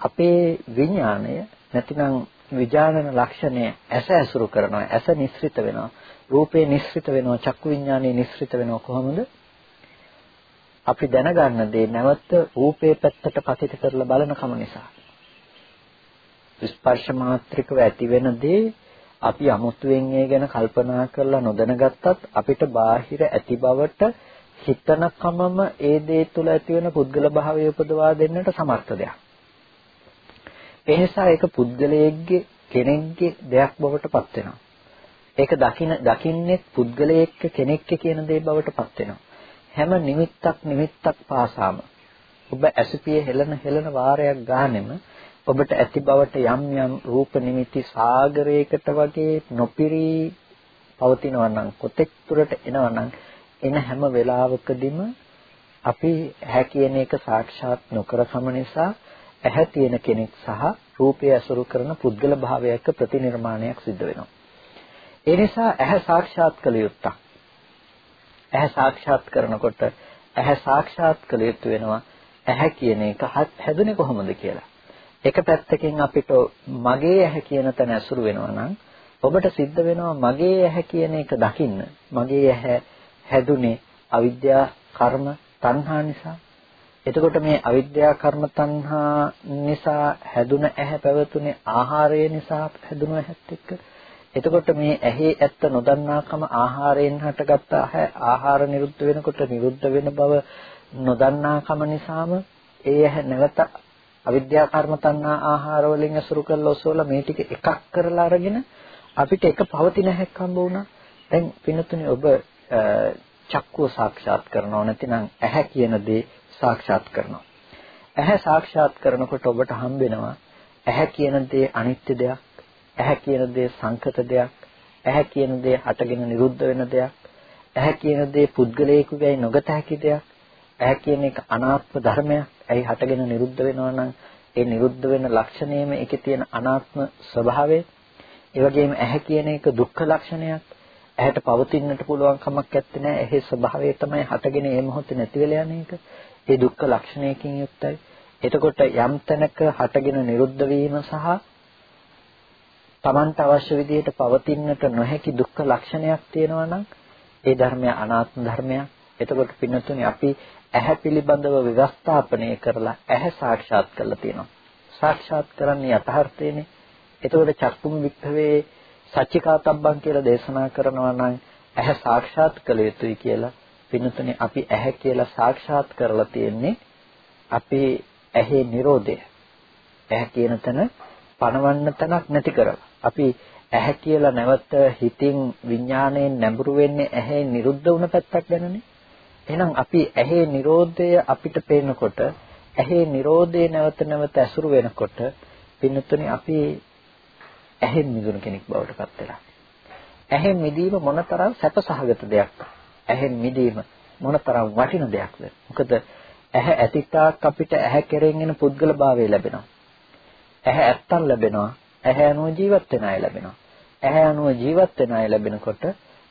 අපේ විඥාණය නැතිනම් විඥානන ලක්ෂණය ඇස ඇසුරු කරනවා ඇස නිස්සිත වෙනවා රූපේ නිස්සිත වෙනවා චක්කු විඥානේ නිස්සිත වෙනවා කොහොමද අපි දැනගන්න දේ නැවත රූපේ පැත්තට පතිත කරලා බලන කම නිසා ස්පර්ශ මාත්‍රිකව ඇති වෙන දේ අපි අමුතුවෙන් ඒ ගැන කල්පනා කරලා නොදැනගත්තත් අපිට බාහිර ඇති බවට හිතනකමම ඒ දේ තුළ ඇති වෙන පුද්ගල භාවය උපදවා දෙන්නට සමර්ථ දෙයක්. ඒ නිසා ඒක පුද්ගලයෙක්ගේ කෙනෙක්ගේ දෙයක් බවට පත් වෙනවා. ඒක දකින දකින්නේ පුද්ගලයෙක් කෙනෙක් කියන දේ බවට පත් වෙනවා. හැම නිමිත්තක් නිමිත්තක් පාසාම ඔබ ඇසපිය හෙලන හෙලන වාරයක් ගානෙම ඔබට ඇති බවට යම් යම් රූප නිමිති සාගරයකට වගේ නොපිරී පවතිනවා නම් කොතෙක් දුරට එනවා නම් එන හැම වෙලාවකදීම අපි ඇහැ කියන එක සාක්ෂාත් නොකරකම නිසා ඇහැ තියෙන කෙනෙක් සහ රූපය අසුරු කරන පුද්ගල භාවයක ප්‍රතිනිර්මාණයක් සිද්ධ වෙනවා. ඒ නිසා ඇහැ සාක්ෂාත් කළ යුත්තක්. ඇහැ සාක්ෂාත් කරනකොට ඇහැ සාක්ෂාත් කළ යුතු වෙනවා ඇහැ කියන එක හැදුනේ කොහොමද කියලා. එක පැත්තකින් අපිට මගේ ඇහැ කියන තැන ඇසුරු වෙනවා නම් ඔබට සිද්ධ වෙනවා මගේ ඇහැ කියන එක දකින්න. මගේ ඇහැ හැදුනේ අවිද්‍යා කර්ම තණ්හා නිසා. එතකොට මේ අවිද්‍යා කර්ම තණ්හා නිසා හැදුන ඇහැ පැවතුනේ ආහාරය නිසා හැදුන ඇහත් එක්ක. එතකොට මේ ඇහි ඇත්ත නොදන්නාකම ආහාරයෙන් හටගත්ත ආහාර නිරුද්ධ වෙනකොට නිරුද්ධ වෙන බව නොදන්නාකම නිසාම ඒ ඇහැ නැවත අවිද්‍යා කර්ම තණ්හා ආහාර වලින් අසුරු කරලා ඔසවලා මේ ටික එකක් කරලා අරගෙන අපිට එක පවතින හැක් හම්බ වුණා. දැන් පින්නතුනේ ඔබ චක්කුව සාක්ෂාත් කරනව නැතිනම් ඇහැ කියන දේ සාක්ෂාත් කරනවා. ඇහැ සාක්ෂාත් කරනකොට ඔබට හම්බෙනවා ඇහැ කියන දේ අනිත්‍ය දෙයක්, ඇහැ කියන දේ සංකත දෙයක්, ඇහැ කියන දේ හටගෙන නිරුද්ධ වෙන දෙයක්, ඇහැ කියන දේ පුද්ගලයෙකුගේ නොගත හැකි දෙයක්, ඇහැ කියන එක අනාත්ම ධර්මයක්. ඇයි හටගෙන නිරුද්ධ වෙනවා නම් ඒ නිරුද්ධ වෙන ලක්ෂණයම ඒකේ තියෙන අනාත්ම ස්වභාවය. ඒ වගේම ඇහැ කියන එක දුක්ඛ ලක්ෂණයක්. ඇහැට පවතින්නට පුළුවන් කමක් නැත්තේ නෑ. එහි ස්වභාවය තමයි හටගෙන ඒ මොහොතේ නැති වෙලා යන එක. ඒ දුක්ඛ ලක්ෂණයකින් යුක්තයි. එතකොට යම් තැනක හටගෙන නිරුද්ධ වීම සහ Tamanට අවශ්‍ය විදිහට පවතින්නට නොහැකි දුක්ඛ ලක්ෂණයක් තියෙනවා නම් ඒ ධර්මය අනාත්ම ධර්මයක්. එතකොට පින්නතුනේ අපි ඇහැ පිළිබඳව ව්‍යවස්ථාපනය කරලා ඇහැ සාක්ෂාත් කරලා තියෙනවා. සාක්ෂාත් කරන්නේ යථාර්ථයනේ. එතකොට චක්කුම වික්ඛවේ සච්චිකාතබ්බන් කියලා දේශනා කරනවා නම් ඇහැ සාක්ෂාත් කළ යුතුයි කියලා පින්නතුනේ අපි ඇහැ කියලා සාක්ෂාත් කරලා තියෙන්නේ අපි ඇහි Nirodha ඇහැ කියන තැන පණවන්න තැනක් නැති කරලා අපි ඇහැ කියලා නැවත හිතින් විඥාණයෙන් නැඹුරු වෙන්නේ ඇහි නිරුද්ධ වුණ පැත්තක් ගැනනේ එහෙනම් අපි ඇහි Nirodhaය අපිට පේනකොට ඇහි Nirodhaය නැවත නැවත ඇසුරු වෙනකොට පින්නතුනේ අපි ඇහෙන් මිදුණු කෙනෙක් බවට පත් වෙලා. ඇහෙන් මිදීම මොනතරම් සැපසහගත දෙයක්ද? ඇහෙන් මිදීම මොනතරම් වටින දෙයක්ද? මොකද ඇහැ ඇතිතාක් අපිට ඇහැ කෙරෙන් එන පුද්ගල භාවය ලැබෙනවා. ඇහැ ඇත්තන් ලැබෙනවා. ඇහැ අනුව ජීවත් වෙන අය ලැබෙනවා. ඇහැ අනුව ජීවත් වෙන අය ලැබෙනකොට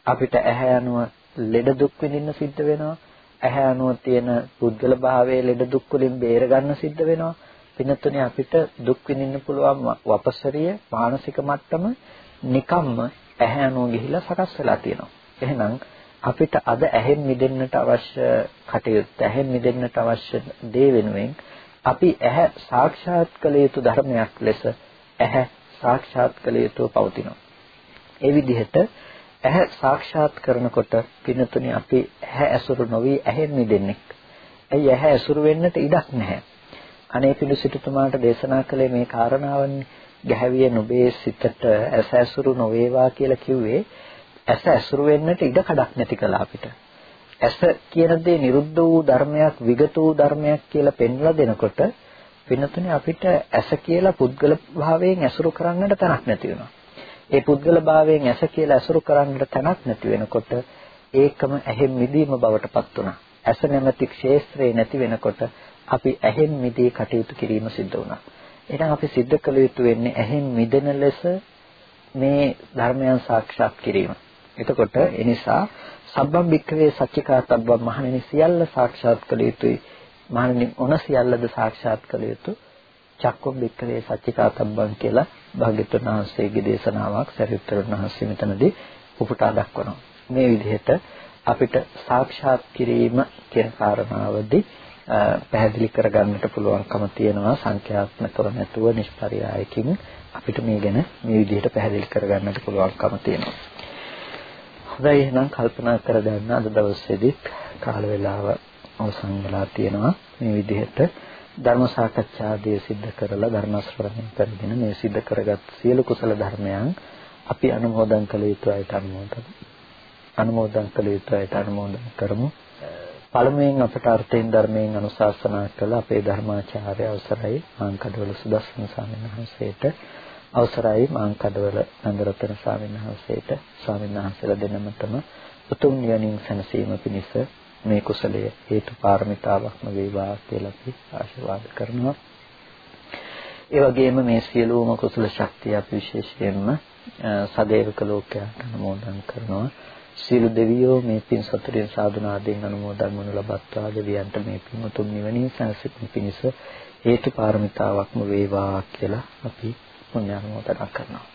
අපිට ඇහැ අනුව ලෙඩ දුක් විඳින්න සිද්ධ වෙනවා. ඇහැ අනුව තියෙන පුද්ගල භාවයේ ලෙඩ දුක් වලින් බේර ගන්න සිද්ධ වෙනවා. පින්නතුනේ අපිට දුක් විඳින්න පුළුවන් වපසරිය මානසික මට්ටම නිකම්ම ඇහැ අනුව ගිහිලා සකස් වෙලා තියෙනවා. එහෙනම් අපිට අද ඇහෙන් මිදෙන්නට අවශ්‍ය කටයුත්ත ඇහෙන් මිදෙන්නට අවශ්‍ය දේ වෙනුවෙන් අපි ඇහැ සාක්ෂාත් කළ යුතු ධර්මයක් ලෙස ඇහැ සාක්ෂාත් කළ යුතුව පවතිනවා. ඒ විදිහට ඇහැ සාක්ෂාත් කරනකොට පින්නතුනි අපි ඇහැ ඇසුරු නොවි ඇහෙන් මිදෙන්නේ. ඇයි ඇහැ ඇසුරු වෙන්නට ඉඩක් නැහැ. අනේ පිළි සිටුතුමාට දේශනා කළේ මේ කාරණාවන්නේ ගැහැවිය නුඹේ සිතට ඇස ඇසුරු නොවේවා කියලා කිව්වේ ඇස ඇසුරු වෙන්නට ඉඩ කඩක් නැති කළා අපිට. ඇස කියන දේ නිරුද්ධ වූ ධර්මයක්, විගත වූ ධර්මයක් කියලා පෙන්වලා දෙනකොට වෙනතුනේ අපිට ඇස කියලා පුද්ගල භාවයෙන් ඇසුරු කරන්නට තැනක් නැති වෙනවා. ඒ පුද්ගල භාවයෙන් ඇස කියලා ඇසුරු කරන්නට තැනක් නැති වෙනකොට ඒකම ඇහෙන් මිදීම බවට පත් වුණා. ඇස නැමැති ක්ෂේත්‍රේ නැති වෙනකොට අපි ඇහෙන් මිදී කටයුතු කිරීම සිද්ධ වුණා. එහෙනම් අපි සිද්ධ කළ යුතු වෙන්නේ ඇහෙන් මිදෙන ලෙස මේ ධර්මයන් සාක්ෂාත් කිරීම. එතකොට ඒ නිසා සබ්බම් භික්ඛවේ සච්චිකාතබ්බම් මහණෙනි සියල්ල සාක්ෂාත් කළ යුතුයි. මහණෙනි ඔන සියල්ලද සාක්ෂාත් කළ යුතු චක්කුම් භික්ඛවේ සච්චිකාතබ්බම් කියලා භාග්‍යතුන් වහන්සේගේ දේශනාවක් සරියුත්තර වහන්සේ මෙතනදී උපුටා දක්වනවා. මේ විදිහට අපිට සාක්ෂාත් කිරීම කියන කාරණාවදී පැහැදිලි කරගන්නට පුළුවන්කම තියෙනවා සංඛ්‍යාත්මකව නැතුව නිෂ්පර්යායකින් අපිට මේ ගැන මේ විදිහට පැහැදිලි කරගන්නට පුළුවන්කම තියෙනවා. හොඳයි එහෙනම් කල්පනා කරගන්න අද දවසේදීත් කාල වේලාව අවසන් වෙලා තියෙනවා මේ විදිහට ධර්ම සාකච්ඡාදී සිද්ධ කරලා ධර්ම ශ්‍රවණය කරගෙන මේ සිද්ධ කරගත් සියලු කුසල ධර්මයන් අපි අනුමෝදන් කළ යුතු අයට අනුමෝදන් අනුමෝදන් කළ යුතු අයට අනුමෝදන් කරමු. පළමුවෙන් අපට අර්ථයෙන් ධර්මයෙන් අනුශාසනා කළ අපේ ධර්මාචාර්ය අවසරයි මාංකඩවල සුදස්සන ස්වාමීන් වහන්සේට අවසරයි මාංකඩවල නන්දරතන ස්වාමීන් වහන්සේට. ස්වාමීන් වහන්සේලා දෙනමතම උතුම් නිවනින් සැනසීම පිණිස මේ කුසලය හේතු පාරමිතාවක්ම වේවා කියලා අපි ආශිර්වාද කරනවා. ඒ වගේම මේ සියලුම කුසල ශක්තිය අපි විශේෂයෙන්ම සදේවක ලෝකයට අනුමෝදන් කරනවා. සියලු දෙවියෝ මේ පින් සතුටින් සාදුනාදෙන් අනුමෝදන් වනු ලබත්වා දෙවියන්ට මේ පින් උතුම් නිවනින් සැනසීම පිණිස හේතු පාරමිතාවක්ම වේවා කියලා අපි පුණ්‍යානුමෝදනා කරනවා